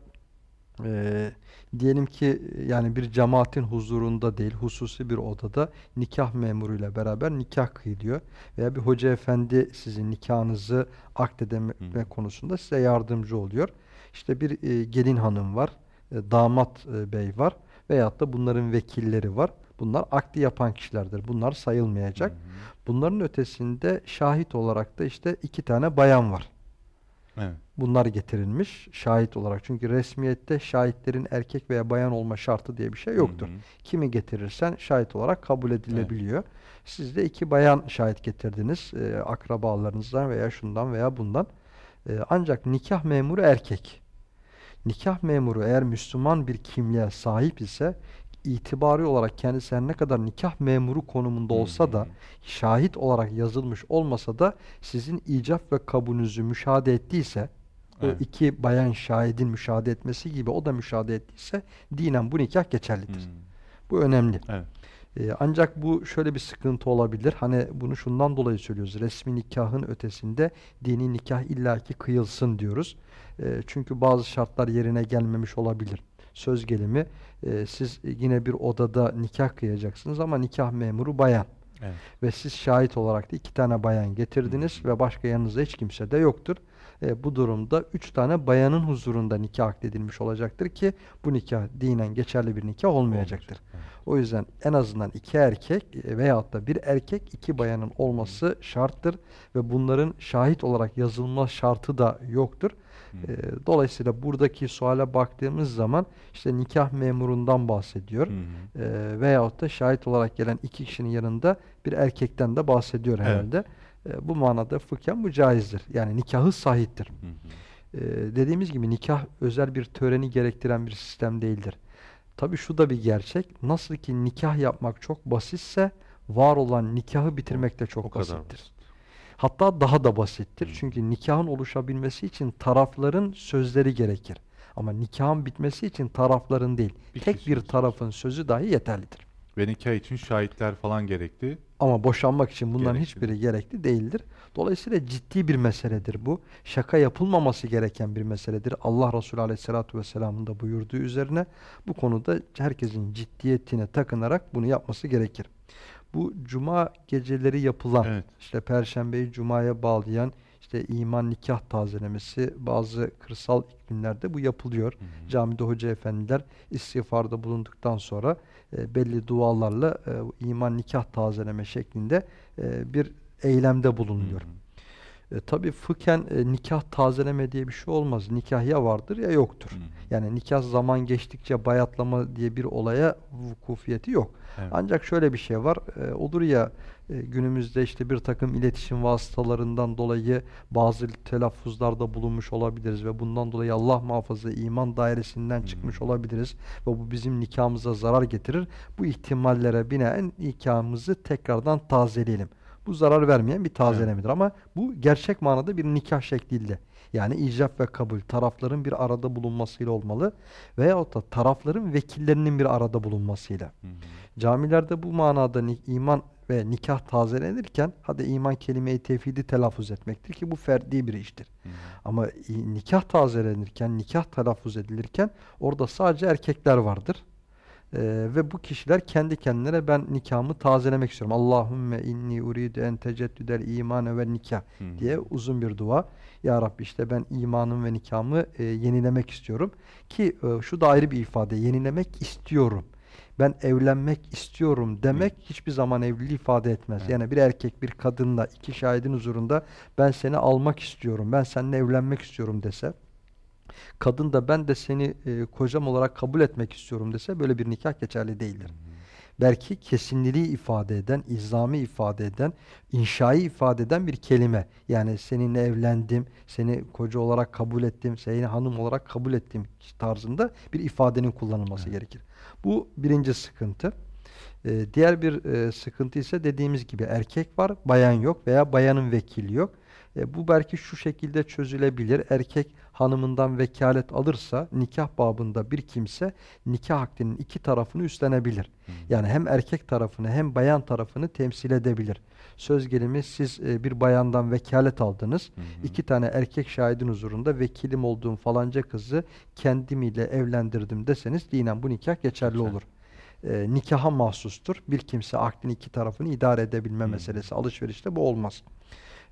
e, diyelim ki yani bir cemaatin huzurunda değil, hususi bir odada nikah memuruyla beraber nikah kıyılıyor. Veya bir hoca efendi sizin nikahınızı akdedeme Hı. konusunda size yardımcı oluyor. İşte bir e, gelin hanım var, e, damat e, bey var veyahut da bunların vekilleri var. Bunlar akdi yapan kişilerdir. Bunlar sayılmayacak. Bunların ötesinde şahit olarak da işte iki tane bayan var. Evet. Bunlar getirilmiş şahit olarak. Çünkü resmiyette şahitlerin erkek veya bayan olma şartı diye bir şey yoktur. Hı hı. Kimi getirirsen şahit olarak kabul edilebiliyor. Siz de iki bayan şahit getirdiniz. e, akrabalarınızdan veya şundan veya bundan. E, ancak nikah memuru erkek. Nikah memuru eğer Müslüman bir kimliğe sahip ise itibari olarak kendisi her ne kadar nikah memuru konumunda olsa da şahit olarak yazılmış olmasa da sizin icap ve kabulünüzü müşahede ettiyse o Evet. iki bayan şahidin müşahede etmesi gibi o da müşahede ettiyse dinen bu nikah geçerlidir. Hmm. Bu önemli. Evet. Ee, ancak bu şöyle bir sıkıntı olabilir. Hani bunu şundan dolayı söylüyoruz. Resmi nikahın ötesinde dini nikah illaki kıyılsın diyoruz. Ee, çünkü bazı şartlar yerine gelmemiş olabilir. Söz gelimi e, siz yine bir odada nikah kıyacaksınız ama nikah memuru bayan. Evet. Ve siz şahit olarak da iki tane bayan getirdiniz ve başka yanınızda hiç kimse de yoktur. E, bu durumda üç tane bayanın huzurunda nikah akdedilmiş olacaktır ki bu nikah dinen geçerli bir nikah olmayacaktır. Evet. O yüzden en azından iki erkek e, veyahut da bir erkek iki bayanın olması şarttır ve bunların şahit olarak yazılma şartı da yoktur. E, Dolayısıyla buradaki suale baktığımız zaman işte nikah memurundan bahsediyor. Hı hı. E, veyahut da şahit olarak gelen iki kişinin yanında bir erkekten de bahsediyor Evet. herhalde. E, bu manada fıkhen bu caizdir. Yani nikahı sahiptir. Hı hı. E, dediğimiz gibi nikah özel bir töreni gerektiren bir sistem değildir. Tabii şu da bir gerçek. Nasıl ki nikah yapmak çok basitse var olan nikahı bitirmek de çok O kadar basittir. basit. Hatta daha da basittir. Çünkü nikahın oluşabilmesi için tarafların sözleri gerekir. Ama nikahın bitmesi için tarafların değil. Bir tek bir tarafın sözü dahi yeterlidir. Ve nikah için şahitler falan gerekti. Ama boşanmak için bunların Gerekli hiçbiri gerekli değildir. Dolayısıyla ciddi bir meseledir bu. Şaka yapılmaması gereken bir meseledir. Allah Resulü Aleyhisselatü Vesselam'ın da buyurduğu üzerine bu konuda herkesin ciddiyetine takınarak bunu yapması gerekir. Bu cuma geceleri yapılan, Evet. işte perşembeyi cumaya bağlayan işte iman nikah tazelemesi bazı kırsal iklimlerde bu yapılıyor. Hı hı. Camide hoca efendiler istiğfarda bulunduktan sonra e, belli dualarla e, iman nikah tazeleme şeklinde e, bir eylemde bulunuyor. Hı hı. E, tabii fıkhen e, nikah tazeleme diye bir şey olmaz. Nikah ya vardır ya yoktur. Hı hı. Yani nikah zaman geçtikçe bayatlama diye bir olaya vukufiyeti yok. Evet. Ancak şöyle bir şey var. E, olur ya e, günümüzde işte bir takım iletişim vasıtalarından dolayı bazı telaffuzlarda bulunmuş olabiliriz ve bundan dolayı Allah muhafaza iman dairesinden çıkmış Hmm. olabiliriz ve bu bizim nikahımıza zarar getirir. Bu ihtimallere binaen nikahımızı tekrardan tazeleyelim. Bu zarar vermeyen bir tazelemedir ama bu gerçek manada bir nikah şekliyle. Yani icap ve kabul tarafların bir arada bulunmasıyla olmalı veyahut da tarafların vekillerinin bir arada bulunmasıyla. Hı hı. Camilerde bu manada iman ve nikah tazelenirken hadi iman kelime-i tevhidi telaffuz etmektir ki bu ferdi bir iştir. Hı. Ama nikah tazelenirken, nikah telaffuz edilirken orada sadece erkekler vardır. Ee, ve bu kişiler kendi kendilerine ben nikahımı tazelemek istiyorum. Allahümme inni uridu en teceddüdel imane ve nikah diye uzun bir dua. Ya Rabbi işte ben imanım ve nikahımı e, yenilemek istiyorum. Ki e, şu da ayrı bir ifade. Yenilemek istiyorum. Ben evlenmek istiyorum demek hiçbir zaman evliliği ifade etmez. Evet. Yani bir erkek bir kadınla iki şahidin huzurunda ben seni almak istiyorum, ben seninle evlenmek istiyorum dese, kadın da ben de seni e, kocam olarak kabul etmek istiyorum dese böyle bir nikah geçerli değildir. Belki kesinliliği ifade eden, izami ifade eden, inşai ifade eden bir kelime. Yani seninle evlendim, seni koca olarak kabul ettim, seni hanım olarak kabul ettim tarzında bir ifadenin kullanılması gerekir. Bu birinci sıkıntı. Ee, diğer bir e, sıkıntı ise dediğimiz gibi erkek var, bayan yok veya bayanın vekili yok. E, bu belki şu şekilde çözülebilir. Erkek hanımından vekalet alırsa nikah babında bir kimse nikah akdinin iki tarafını üstlenebilir. Yani hem erkek tarafını hem bayan tarafını temsil edebilir. Söz gelimi siz e, bir bayandan vekalet aldınız. İki tane erkek şahidin huzurunda vekilim olduğum falanca kızı kendimiyle evlendirdim deseniz dinen bu nikah geçerli olur. E, nikaha mahsustur. Bir kimse akdin iki tarafını idare edebilme Hı. meselesi. Alışverişte bu olmaz.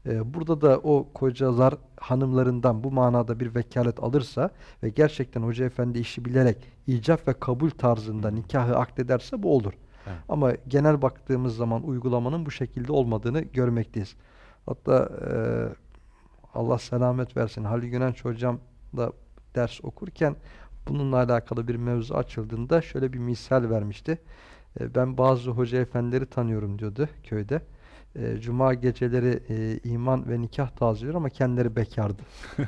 E, burada da o kocalar hanımlarından bu manada bir vekalet alırsa ve gerçekten hoca efendi işi bilerek icap ve kabul tarzında nikahı akdederse bu olur. Evet. Ama genel baktığımız zaman uygulamanın bu şekilde olmadığını görmekteyiz. Hatta e, Allah selamet versin Halil Günenç hocam da ders okurken bununla alakalı bir mevzu açıldığında şöyle bir misal vermişti. E, ben bazı hoca efendileri tanıyorum diyordu köyde. E, Cuma geceleri e, iman ve nikah tazeliyor ama kendileri bekardı. <laughs>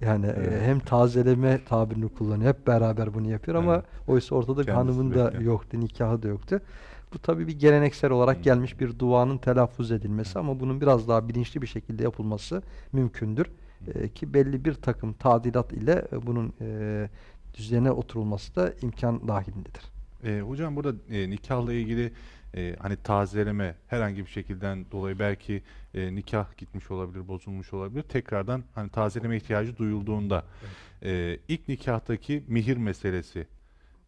Yani e, Evet. hem tazeleme tabirini kullanıyor. Hep beraber bunu yapıyor ama Evet. oysa ortada bir Kendisi hanımın da bekar. yoktu, nikahı da yoktu. Bu tabii bir geleneksel olarak Hı. gelmiş bir duanın telaffuz edilmesi ama bunun biraz daha bilinçli bir şekilde yapılması mümkündür. E, ki belli bir takım tadilat ile e, bunun e, düzene oturulması da imkan dahilindedir. E, hocam burada e, nikahla ilgili e, hani tazeleme herhangi bir şekilden dolayı belki e, nikah gitmiş olabilir, bozulmuş olabilir. Tekrardan hani tazeleme ihtiyacı duyulduğunda e, ilk nikahtaki mihir meselesi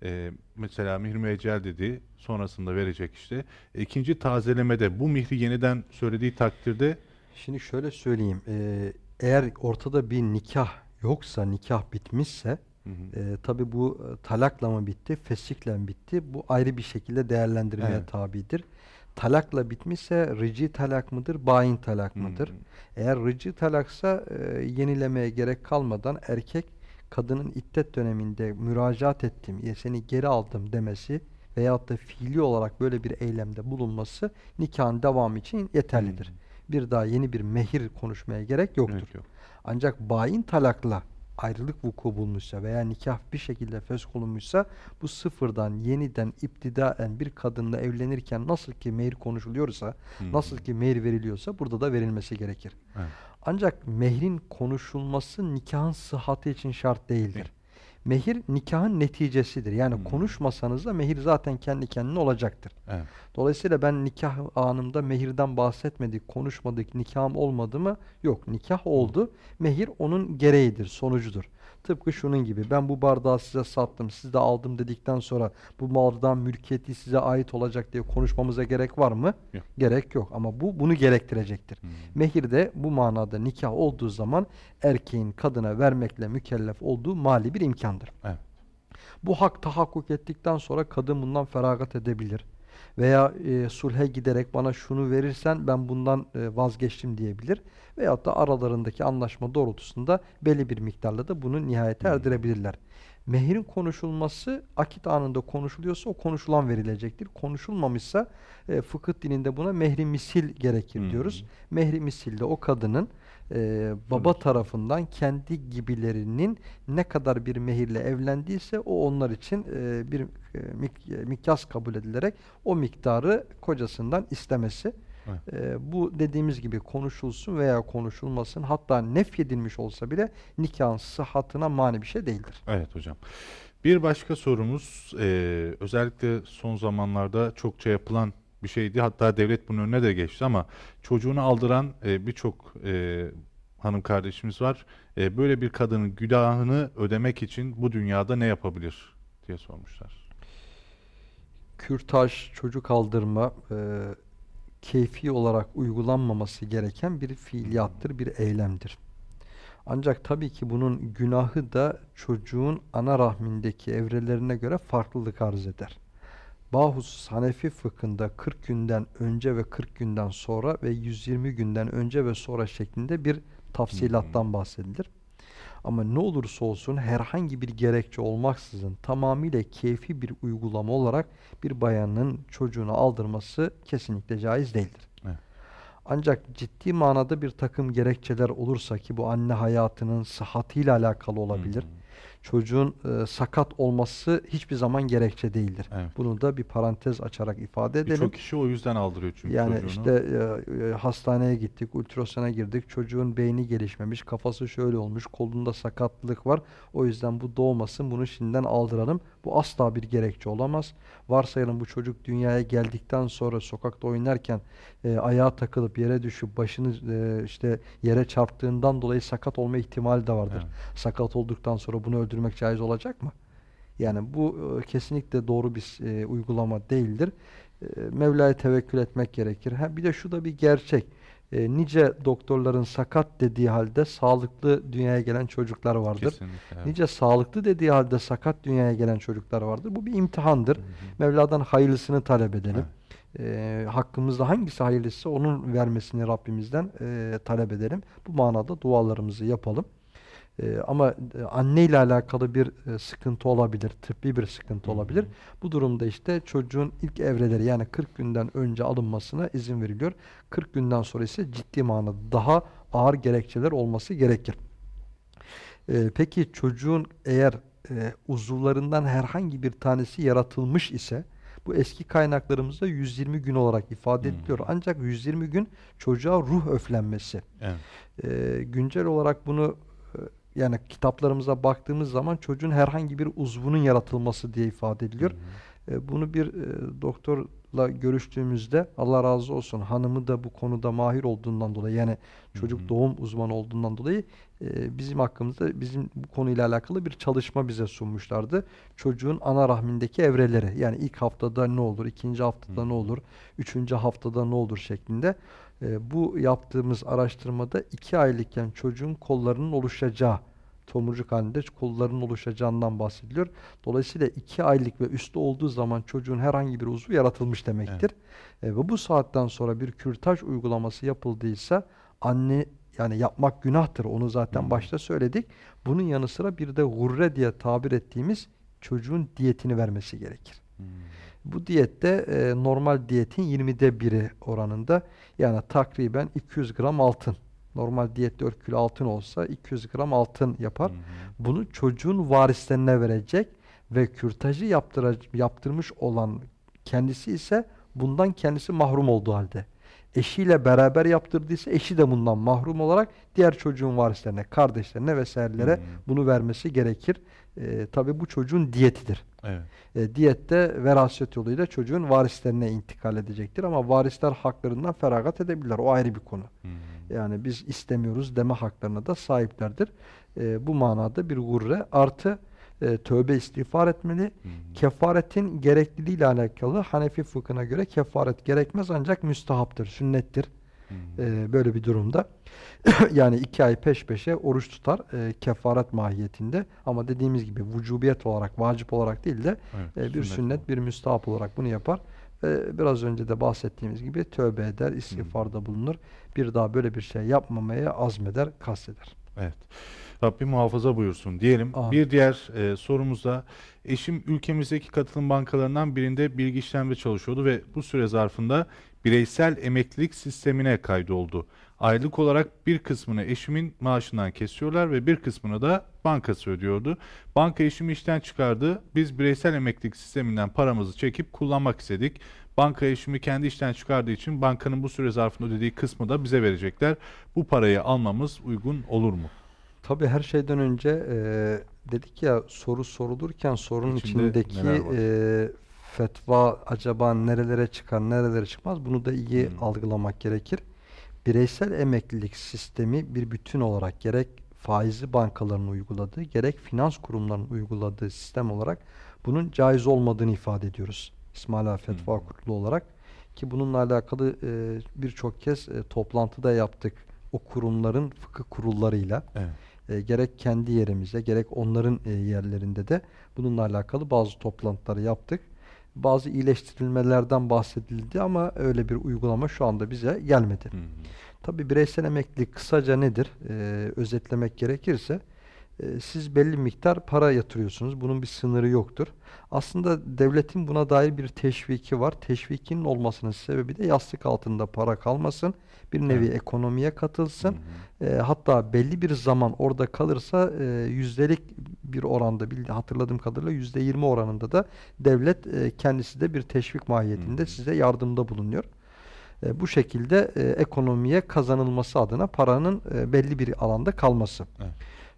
e, mesela mihir müeccel dedi sonrasında verecek işte. İkinci tazelemede bu mihri yeniden söylediği takdirde Şimdi şöyle söyleyeyim. e, eğer ortada bir nikah yoksa, nikah bitmişse Hı hı. e, tabii bu e, talakla mı bitti, fesihle mi bitti? Bu ayrı bir şekilde değerlendirmeye Evet. tabidir. Talakla bitmişse rici talak mıdır, bayin talak mıdır? Hı. Eğer rici talaksa e, yenilemeye gerek kalmadan erkek kadının iddet döneminde müracaat ettim, ya seni geri aldım demesi veyahut da fiili olarak böyle bir eylemde bulunması nikahın devamı için yeterlidir. Bir daha yeni bir mehir konuşmaya gerek yoktur. Evet, yok. Ancak bayin talakla ayrılık vuku bulmuşsa veya nikah bir şekilde fesх olunmuşsa bu sıfırdan yeniden iptidaen bir kadınla evlenirken nasıl ki mehir konuşuluyorsa, Hı. nasıl ki mehir veriliyorsa burada da verilmesi gerekir. Evet. Ancak mehrin konuşulması nikahın sıhhati için şart değildir. Mehir nikahın neticesidir. Yani Hmm. konuşmasanız da mehir zaten kendi kendine olacaktır. Evet. Dolayısıyla ben nikah anımda mehirden bahsetmedik, konuşmadık, nikahım olmadı mı? Yok, nikah oldu. Mehir onun gereğidir, sonucudur. Tıpkı şunun gibi ben bu bardağı size sattım, siz de aldım dedikten sonra bu bardağın mülkiyeti size ait olacak diye konuşmamıza gerek var mı? Yok. Gerek yok ama bu bunu gerektirecektir. Hı. Mehir de bu manada nikah olduğu zaman erkeğin kadına vermekle mükellef olduğu mali bir imkandır. Evet. Bu hak tahakkuk ettikten sonra kadın bundan feragat edebilir. Veya e, sulhe giderek bana şunu verirsen ben bundan e, vazgeçtim diyebilir. Veyahut da aralarındaki anlaşma doğrultusunda belli bir miktarla da bunu nihayete Hmm. erdirebilirler. Mehirin konuşulması akit anında konuşuluyorsa o konuşulan verilecektir. Konuşulmamışsa e, fıkıh dininde buna mehri misil gerekir Hmm. diyoruz. Mehri misil de o kadının e, baba tarafından kendi gibilerinin ne kadar bir mehirle evlendiyse o onlar için e, bir e, mik- e, mikyas kabul edilerek o miktarı kocasından istemesi. Evet. E, bu dediğimiz gibi konuşulsun veya konuşulmasın hatta nefyedilmiş olsa bile nikahın sıhhatına mani bir şey değildir. Evet hocam. Bir başka sorumuz e, özellikle son zamanlarda çokça yapılan bir şeydi. Hatta devlet bunun önüne de geçti ama çocuğunu aldıran e, birçok e, hanım kardeşimiz var. E, böyle bir kadının günahını ödemek için bu dünyada ne yapabilir diye sormuşlar. kürtaj, çocuk aldırma e, keyfi olarak uygulanmaması gereken bir fiiliyattır, bir eylemdir. Ancak tabii ki bunun günahı da çocuğun ana rahmindeki evrelerine göre farklılık arz eder. Bahusus Hanefi fıkhında 40 günden önce ve 40 günden sonra ve 120 günden önce ve sonra şeklinde bir tafsilattan bahsedilir. Ama ne olursa olsun herhangi bir gerekçe olmaksızın tamamıyla keyfi bir uygulama olarak bir bayanın çocuğunu aldırması kesinlikle caiz değildir. Evet. Ancak ciddi manada bir takım gerekçeler olursa ki bu anne hayatının sıhhatiyle alakalı olabilir. Hı hı. Çocuğun e, sakat olması hiçbir zaman gerekçe değildir. Evet. Bunu da bir parantez açarak ifade edelim. Birçok kişi o yüzden aldırıyor çünkü Yani çocuğunu. işte e, e, hastaneye gittik, ultrasona girdik. Çocuğun beyni gelişmemiş, kafası şöyle olmuş, kolunda sakatlık var. O yüzden bu doğmasın, bunu şimdiden aldıralım. Bu asla bir gerekçe olamaz. Varsayalım bu çocuk dünyaya geldikten sonra sokakta oynarken e, ayağa takılıp yere düşüp başını e, işte yere çarptığından dolayı sakat olma ihtimali de vardır. Evet. Sakat olduktan sonra bunu öldürmek caiz olacak mı? Yani bu e, kesinlikle doğru bir e, uygulama değildir. E, Mevla'ya tevekkül etmek gerekir. Ha, bir de şu da bir gerçek. E, nice doktorların sakat dediği halde sağlıklı dünyaya gelen çocuklar vardır. Kesinlikle. evet. Nice sağlıklı dediği halde sakat dünyaya gelen çocuklar vardır. Bu bir imtihandır. Mevla'dan hayırlısını talep edelim. E, hakkımızda hangisi hayırlısı onun vermesini Rabbimizden e, talep edelim. Bu manada dualarımızı yapalım. E, ama anne ile alakalı bir e, sıkıntı olabilir, tıbbi bir sıkıntı Hı hı. olabilir. Bu durumda işte çocuğun ilk evreleri yani 40 günden önce alınmasına izin veriliyor. 40 günden sonra ise ciddi manada daha ağır gerekçeler olması gerekir. E, peki çocuğun eğer e, uzuvlarından herhangi bir tanesi yaratılmış ise bu eski kaynaklarımızda 120 gün olarak ifade Hmm. ediliyor. Ancak 120 gün çocuğa ruh öflenmesi. Evet. E, güncel olarak bunu yani kitaplarımıza baktığımız zaman çocuğun herhangi bir uzvunun yaratılması diye ifade ediliyor. E, Bunu bir e, doktorla görüştüğümüzde Allah razı olsun hanımı da bu konuda mahir olduğundan dolayı yani çocuk Hı hı. doğum uzmanı olduğundan dolayı e, bizim hakkımızda bizim bu konuyla alakalı bir çalışma bize sunmuşlardı. Çocuğun ana rahmindeki evreleri yani ilk haftada ne olur, ikinci haftada Hı ne hı. olur, üçüncü haftada ne olur şeklinde. E, Bu yaptığımız araştırmada iki aylıkken çocuğun kollarının oluşacağı tomurcuk halinde kollarının oluşacağından bahsediliyor. Dolayısıyla iki aylık ve üstü olduğu zaman çocuğun herhangi bir uzvu yaratılmış demektir. E, ve bu saatten sonra bir kürtaj uygulaması yapıldıysa anne yani yapmak günahtır. Onu zaten Hı. başta söyledik. Bunun yanı sıra bir de gurre diye tabir ettiğimiz çocuğun diyetini vermesi gerekir. Hmm. Bu diyette e, normal diyetin 20'de biri oranında yani takriben 200 gram altın. Normal diyet 4 kilo altın olsa 200 gram altın yapar. Hı hı. Bunu çocuğun varislerine verecek ve kürtajı yaptırmış olan kendisi ise bundan kendisi mahrum olduğu halde. Eşiyle beraber yaptırdıysa eşi de bundan mahrum olarak diğer çocuğun varislerine, kardeşlerine vesairelere Hmm. bunu vermesi gerekir. Ee, tabii bu çocuğun diyetidir. Evet. E, diyette veraset yoluyla çocuğun varislerine intikal edecektir ama varisler haklarından feragat edebilirler. O ayrı bir konu. Hmm. Yani biz istemiyoruz deme haklarına da sahiplerdir. E, bu manada bir gurre artı e, tövbe istiğfar etmeli. Hmm. Kefaretin gerekliliği ile alakalı Hanefi fıkhına göre kefaret gerekmez ancak müstahaptır, sünnettir. Hmm. E, böyle bir durumda. <coughs> yani iki ay peş peşe oruç tutar e, kefaret mahiyetinde ama dediğimiz gibi vücubiyet olarak, vacip olarak değil de Evet, e, bir sünnet sünnet, bir müstahap olarak bunu yapar. Ve biraz önce de bahsettiğimiz gibi tövbe eder, istiğfarda bulunur. Bir daha böyle bir şey yapmamaya azmeder, kasteder. Evet. Rabbim muhafaza buyursun diyelim. Amin. Bir diğer e, sorumuzda eşim ülkemizdeki katılım bankalarından birinde bilgi işlemde çalışıyordu ve bu süre zarfında bireysel emeklilik sistemine kaydoldu. Aylık olarak bir kısmını eşimin maaşından kesiyorlar ve bir kısmını da bankası ödüyordu. Banka eşimi işten çıkardı. Biz bireysel emeklilik sisteminden paramızı çekip kullanmak istedik. Banka eşimi kendi işten çıkardığı için bankanın bu süre zarfında ödediği kısmı da bize verecekler. Bu parayı almamız uygun olur mu? Tabii her şeyden önce e, dedik ya soru sorulurken sorunun İçinde içindeki e, fetva acaba nerelere çıkar, nerelere çıkmaz bunu da iyi Hmm. algılamak gerekir. Bireysel emeklilik sistemi bir bütün olarak gerek faizli bankaların uyguladığı gerek finans kurumlarının uyguladığı sistem olarak bunun caiz olmadığını ifade ediyoruz. İsmaila Fetva Kurulu olarak ki bununla alakalı e, birçok kez e, toplantıda yaptık o kurumların fıkıh kurullarıyla. Evet. E, gerek kendi yerimize gerek onların e, yerlerinde de bununla alakalı bazı toplantıları yaptık. Bazı iyileştirilmelerden bahsedildi ama öyle bir uygulama şu anda bize gelmedi. Hı hı. Tabii bireysel emeklilik kısaca nedir? E, özetlemek gerekirse e, siz belli miktar para yatırıyorsunuz. Bunun bir sınırı yoktur. Aslında devletin buna dair bir teşviki var. Teşvikinin olmasının sebebi de yastık altında para kalmasın. Bir nevi Evet. ekonomiye katılsın. Hı hı. E, hatta belli bir zaman orada kalırsa e, yüzdelik bir oranda bildi hatırladığım kadarıyla yüzde yirmi oranında da devlet e, kendisi de bir teşvik mahiyetinde Hı. size yardımda bulunuyor. E, bu şekilde e, ekonomiye kazanılması adına paranın e, belli bir alanda kalması. Evet.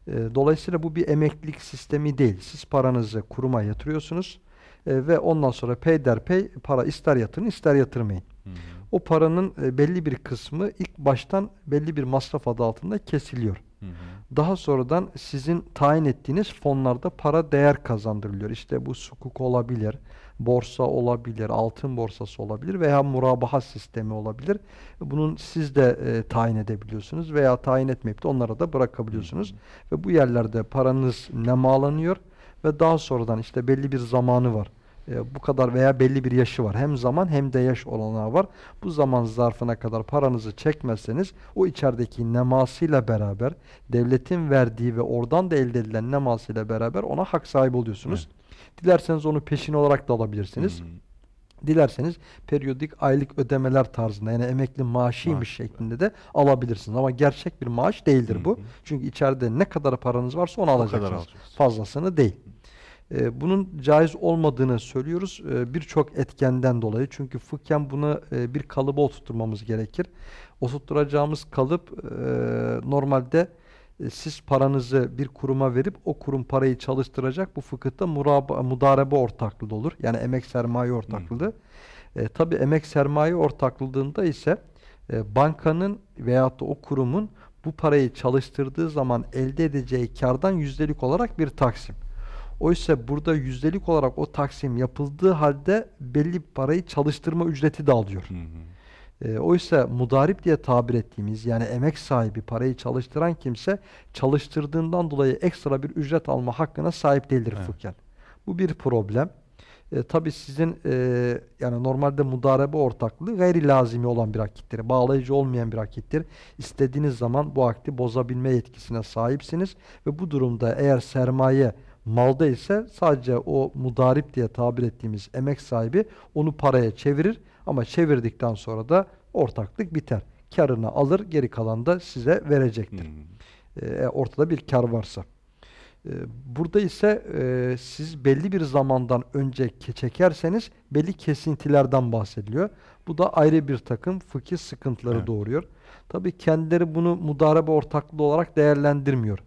E, dolayısıyla bu bir emeklilik sistemi değil. Siz paranızı kuruma yatırıyorsunuz e, ve ondan sonra peyderpey para ister yatırın ister yatırmayın. Hı hı. O paranın e, belli bir kısmı ilk baştan belli bir masraf adı altında kesiliyor. Hı hı. Daha sonradan sizin tayin ettiğiniz fonlarda para değer kazandırılıyor. İşte bu sukuk olabilir, borsa olabilir, altın borsası olabilir veya murabaha sistemi olabilir. Bunun siz de e, tayin edebiliyorsunuz veya tayin etmeyip de onlara da bırakabiliyorsunuz. Ve bu yerlerde paranız nemalanıyor ve daha sonradan işte belli bir zamanı var. E, bu kadar veya belli bir yaşı var. Hem zaman hem de yaş olanağı var. Bu zaman zarfına kadar paranızı çekmezseniz o içerideki nemasıyla beraber devletin verdiği ve oradan da elde edilen nemasıyla beraber ona hak sahibi oluyorsunuz. Dilerseniz onu peşin olarak da alabilirsiniz. Hı hı. Dilerseniz periyodik aylık ödemeler tarzında yani emekli maaşıymış Maaş. şeklinde de alabilirsiniz. Ama gerçek bir maaş değildir Hı bu. hı. Çünkü içeride ne kadar paranız varsa onu O alacaksınız. alacaksınız. Fazlasını değil. Ee, bunun caiz olmadığını söylüyoruz ee, birçok etkenden dolayı. Çünkü fıkhen bunu e, bir kalıba oturtmamız gerekir. Oturtturacağımız kalıp e, normalde e, siz paranızı bir kuruma verip o kurum parayı çalıştıracak. Bu fıkıhta muraba, mudarebe ortaklığı olur. Yani emek sermaye ortaklığı. E, tabii emek sermaye ortaklığında ise e, bankanın veyahut da o kurumun bu parayı çalıştırdığı zaman elde edeceği kardan yüzdelik olarak bir taksim. Oysa burada yüzdelik olarak o taksim yapıldığı halde belli parayı çalıştırma ücreti de alıyor. Hı hı. E, oysa mudarip diye tabir ettiğimiz yani emek sahibi parayı çalıştıran kimse çalıştırdığından dolayı ekstra bir ücret alma hakkına sahip değildir Evet. fıkhen. Bu bir problem. E, tabii sizin e, yani normalde mudarebe ortaklığı gayri lazimi olan bir akittir. Bağlayıcı olmayan bir akittir. İstediğiniz zaman bu akti bozabilme yetkisine sahipsiniz ve bu durumda eğer sermaye malda ise sadece o mudarip diye tabir ettiğimiz emek sahibi onu paraya çevirir ama çevirdikten sonra da ortaklık biter. Karını alır, geri kalan da size verecektir. Hı. E, ortada bir kar varsa. E, Burada ise e, siz belli bir zamandan önce ke- çekerseniz belli kesintilerden bahsediliyor. Bu da ayrı bir takım fıkıh sıkıntıları Evet. doğuruyor. Tabii kendileri bunu mudarebe ortaklığı olarak değerlendirmiyor.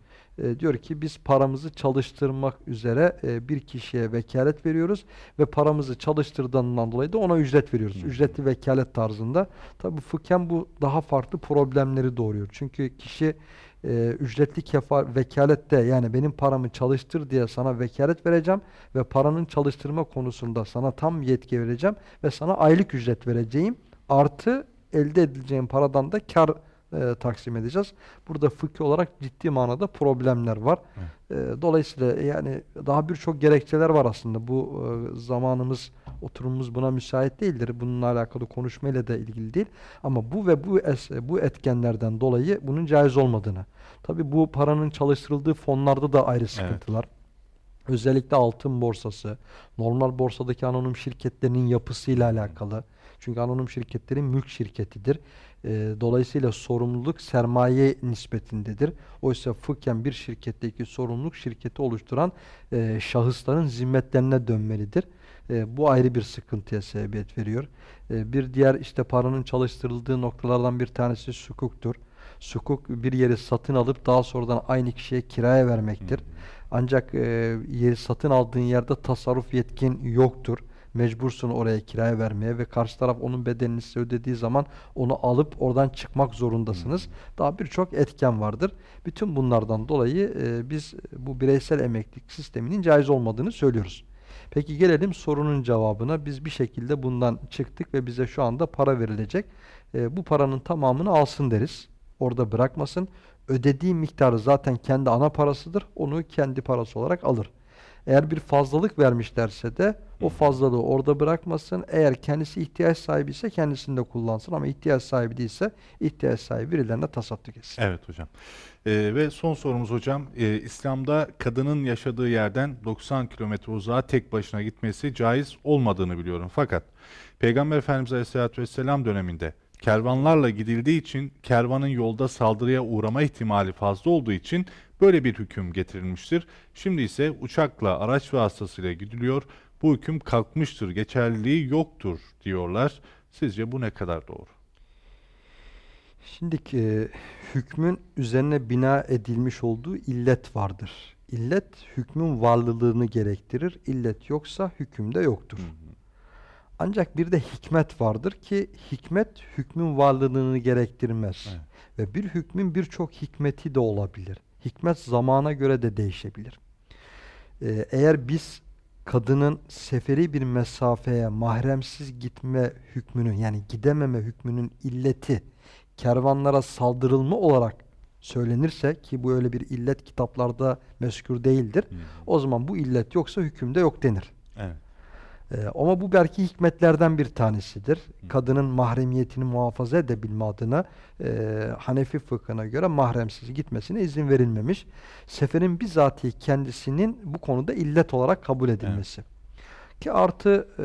E, diyor ki biz paramızı çalıştırmak üzere e, bir kişiye vekalet veriyoruz ve paramızı çalıştırdığından dolayı da ona ücret veriyoruz. Hı. Ücretli vekalet tarzında. Tabii fıkhen bu daha farklı problemleri doğuruyor. Çünkü kişi e, ücretli kefa vekalette yani benim paramı çalıştır diye sana vekalet vereceğim ve paranın çalıştırma konusunda sana tam yetki vereceğim ve sana aylık ücret vereceğim. Artı elde edileceğim paradan da kar e, taksim edeceğiz. Burada fıkhi olarak ciddi manada problemler var. E, dolayısıyla yani daha birçok gerekçeler var aslında. Bu e, zamanımız, oturumumuz buna müsait değildir. Bununla alakalı konuşmayla da ilgili değil. Ama bu ve bu es, bu etkenlerden dolayı bunun caiz olmadığını. Tabii bu paranın çalıştırıldığı fonlarda da ayrı sıkıntılar. Özellikle altın borsası, normal borsadaki anonim şirketlerinin yapısıyla alakalı. Çünkü anonim şirketlerin mülk şirketidir. Ee, dolayısıyla sorumluluk sermaye nispetindedir. Oysa fıkhen bir şirketteki sorumluluk şirketi oluşturan e, şahısların zimmetlerine dönmelidir. E, bu ayrı bir sıkıntıya sebebiyet veriyor. E, bir diğer işte paranın çalıştırıldığı noktalardan bir tanesi sukuktur. Sukuk bir yeri satın alıp daha sonradan aynı kişiye kiraya vermektir. Ancak e, yeri satın aldığın yerde tasarruf yetkin yoktur. Mecbursun oraya kiraya vermeye ve karşı taraf onun bedelini size ödediği zaman onu alıp oradan çıkmak zorundasınız. Daha birçok etken vardır. Bütün bunlardan dolayı e, biz bu bireysel emeklilik sisteminin caiz olmadığını söylüyoruz. Peki gelelim sorunun cevabına. Biz bir şekilde bundan çıktık ve bize şu anda para verilecek. E, bu paranın tamamını alsın deriz. Orada bırakmasın. Ödediği miktarı zaten kendi ana parasıdır. Onu kendi parası olarak alır. Eğer bir fazlalık vermişlerse de o fazlalığı orada bırakmasın. Eğer kendisi ihtiyaç sahibi ise kendisinde kullansın ama ihtiyaç sahibi değilse ihtiyaç sahibi birilerine tasadduk etsin. Evet hocam. Ee, ve son sorumuz hocam. Ee, İslam'da kadının yaşadığı yerden 90 kilometre uzağa tek başına gitmesi caiz olmadığını biliyorum. Fakat Peygamber Efendimiz Aleyhisselatü Vesselam döneminde kervanlarla gidildiği için kervanın yolda saldırıya uğrama ihtimali fazla olduğu için böyle bir hüküm getirilmiştir. Şimdi ise uçakla araç vasıtasıyla gidiliyor. Bu hüküm kalkmıştır, geçerliliği yoktur diyorlar. Sizce bu ne kadar doğru? Şimdi e, hükmün üzerine bina edilmiş olduğu illet vardır. İllet hükmün varlılığını gerektirir. İllet yoksa hükümde yoktur. Ancak bir de hikmet vardır ki hikmet hükmün varlığını gerektirmez. Evet. Ve bir hükmün birçok hikmeti de olabilir. Hikmet zamana göre de değişebilir. Ee, eğer biz kadının seferi bir mesafeye mahremsiz gitme hükmünün yani gidememe hükmünün illeti kervanlara saldırılma olarak söylenirse ki bu öyle bir illet kitaplarda meskur değildir. O zaman bu illet yoksa hükümde yok denir. Evet. Ee, ama bu belki hikmetlerden bir tanesidir. Kadının mahremiyetini muhafaza edebilme adına e, Hanefi fıkhına göre mahremsiz gitmesine izin verilmemiş. Seferin bizatihi kendisinin bu konuda illet olarak kabul edilmesi. Ki artı e,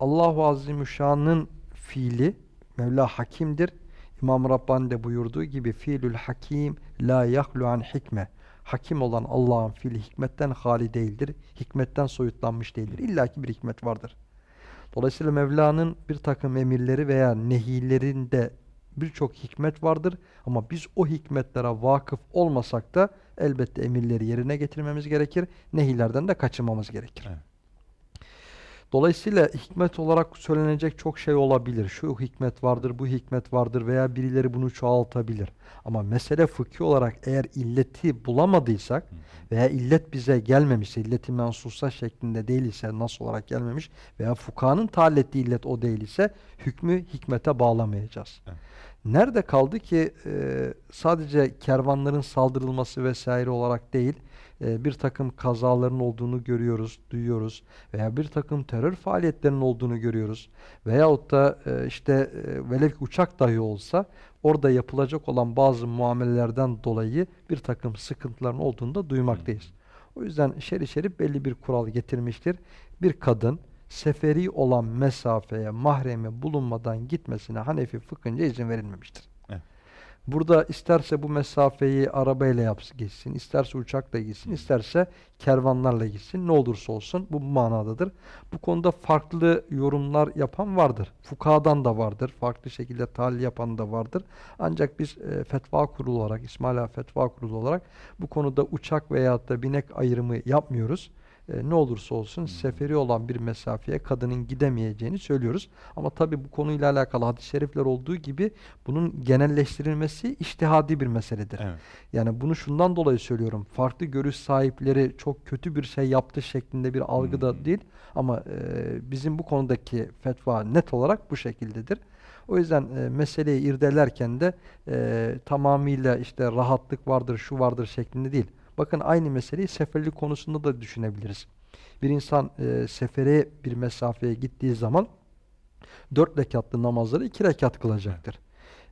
Allahu Azimüşşan'ın fiili Mevla hakimdir. İmam Rabbani de buyurduğu gibi fiilül hakim la yahlu an hikme. Hakim olan Allah'ın fiili hikmetten hali değildir. Hikmetten soyutlanmış değildir. İlla ki bir hikmet vardır. Dolayısıyla Mevla'nın bir takım emirleri veya nehilerinde birçok hikmet vardır. Ama biz o hikmetlere vakıf olmasak da elbette emirleri yerine getirmemiz gerekir. Nehilerden de kaçınmamız gerekir. Evet. Dolayısıyla hikmet olarak söylenecek çok şey olabilir. Şu hikmet vardır, bu hikmet vardır veya birileri bunu çoğaltabilir. Ama mesele fıkhi olarak eğer illeti bulamadıysak veya illet bize gelmemişse, illeti mensusa şeklinde değil ise nasıl olarak gelmemiş veya fukahanın taal ettiği illet o değil ise hükmü hikmete bağlamayacağız. Evet. Nerede kaldı ki e, sadece kervanların saldırılması vesaire olarak değil, e, bir takım kazaların olduğunu görüyoruz, duyuyoruz veya bir takım terör faaliyetlerinin olduğunu görüyoruz. Veyahut da e, işte e, velev uçak dahi olsa orada yapılacak olan bazı muamelelerden dolayı bir takım sıkıntıların olduğunu da duymaktayız. O yüzden şerif şerif belli bir kural getirmiştir. Bir kadın seferi olan mesafeye mahremi bulunmadan gitmesine Hanefi fıkhınca izin verilmemiştir. Burada isterse bu mesafeyi arabayla yapsın gitsin, isterse uçakla gitsin, isterse kervanlarla gitsin. Ne olursa olsun bu manadadır. Bu konuda farklı yorumlar yapan vardır. Fukahadan da vardır. Farklı şekilde tahlil yapan da vardır. Ancak biz e, fetva kurulu olarak, İsmaila Fetva Kurulu olarak bu konuda uçak veyahut da binek ayrımı yapmıyoruz. E, ne olursa olsun seferi olan bir mesafeye kadının gidemeyeceğini söylüyoruz. Ama tabi bu konuyla alakalı hadis-i şerifler olduğu gibi bunun genelleştirilmesi iştihadi bir meseledir. Evet. Yani bunu şundan dolayı söylüyorum. Farklı görüş sahipleri çok kötü bir şey yaptı şeklinde bir algı da değil. Ama e, bizim bu konudaki fetva net olarak bu şekildedir. O yüzden e, meseleyi irdelerken de e, tamamıyla işte rahatlık vardır, şu vardır şeklinde değil. Bakın aynı meseleyi seferlik konusunda da düşünebiliriz. Bir insan e, sefere bir mesafeye gittiği zaman dört rekatlı namazları iki rekat kılacaktır.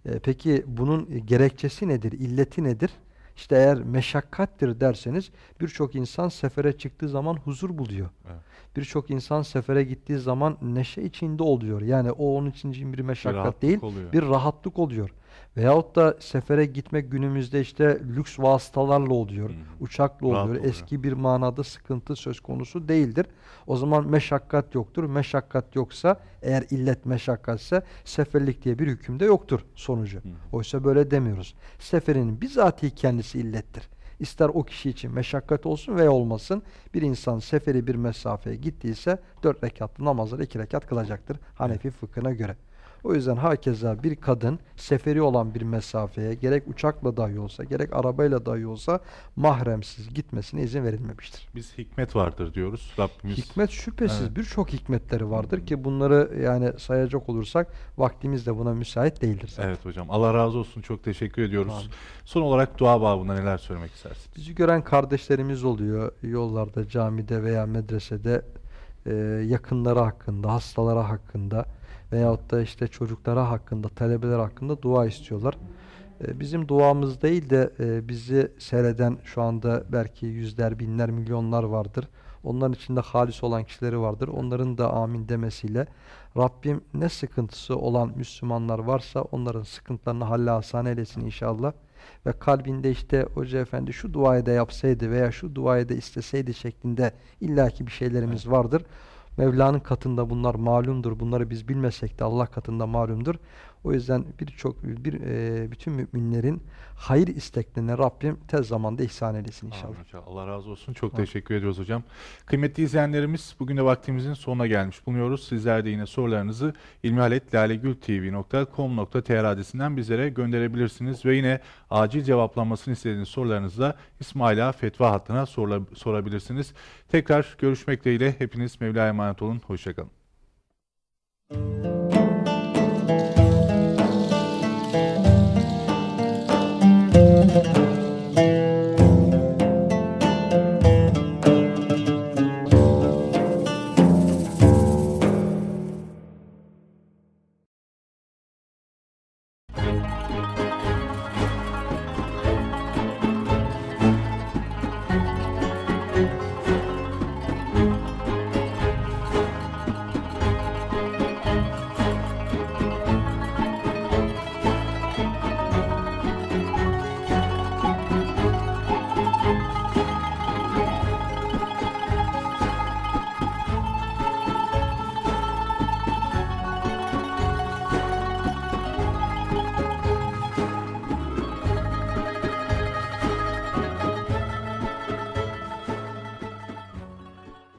E, peki bunun gerekçesi nedir, illeti nedir? İşte eğer meşakkattir derseniz birçok insan sefere çıktığı zaman huzur buluyor. Evet. Birçok insan sefere gittiği zaman neşe içinde oluyor. Yani o onun için bir meşakkat rahatlık değil, oluyor. bir rahatlık oluyor. Veyahut da sefere gitmek günümüzde işte lüks vasıtalarla oluyor, hı. uçakla Rahat oluyor. oluyor. Eski bir manada sıkıntı söz konusu değildir. O zaman meşakkat yoktur. Meşakkat yoksa eğer illet meşakkatse seferlik diye bir hükümde yoktur sonucu. Oysa böyle demiyoruz. Seferin bizatihi kendisi illettir. İster o kişi için meşakkat olsun veya olmasın bir insan seferi bir mesafeye gittiyse dört rekatlı namazları iki rekat kılacaktır Hanefi fıkhına göre. O yüzden hakeza bir kadın seferi olan bir mesafeye gerek uçakla dahi olsa gerek arabayla dahi olsa mahremsiz gitmesine izin verilmemiştir. Biz hikmet vardır diyoruz. Rabbimiz Hikmet şüphesiz Evet. birçok hikmetleri vardır ki bunları yani sayacak olursak vaktimiz de buna müsait değildir zaten. Evet hocam. Allah razı olsun. Çok teşekkür ediyoruz. Amin. Son olarak dua babında neler söylemek istersiniz? Bizi gören kardeşlerimiz oluyor yollarda, camide veya medresede e, yakınları hakkında, hastalara hakkında veyahut da işte çocuklara hakkında, talebeler hakkında dua istiyorlar. E, bizim duamız değil de e, bizi seyreden şu anda belki yüzler, binler, milyonlar vardır. Onların içinde halis olan kişileri vardır. Onların da amin demesiyle Rabbim ne sıkıntısı olan Müslümanlar varsa onların sıkıntılarını halle asan eylesin inşallah. Ve kalbinde işte Hoca Efendi şu duayı da yapsaydı veya şu duayı da isteseydi şeklinde illaki bir şeylerimiz vardır. Mevla'nın katında bunlar malumdur. Bunları biz bilmesek de Allah katında malumdur. O yüzden birçok bir e, bütün müminlerin hayır isteklerine Rabbim tez zamanda ihsan eylesin inşallah. Hocam. Allah razı olsun. Çok Amin. teşekkür ediyoruz hocam. Kıymetli izleyenlerimiz bugün de vaktimizin sonuna gelmiş bulunuyoruz. Sizler de yine sorularınızı ilmihaletlalegültv.com.tr adresinden bizlere gönderebilirsiniz. Ve yine acil cevaplanmasını istediğiniz sorularınızı da İsmaila Fetva hattına sorla- sorabilirsiniz. Tekrar görüşmek dileğiyle hepiniz Mevla'ya emanet olun. Hoşçakalın.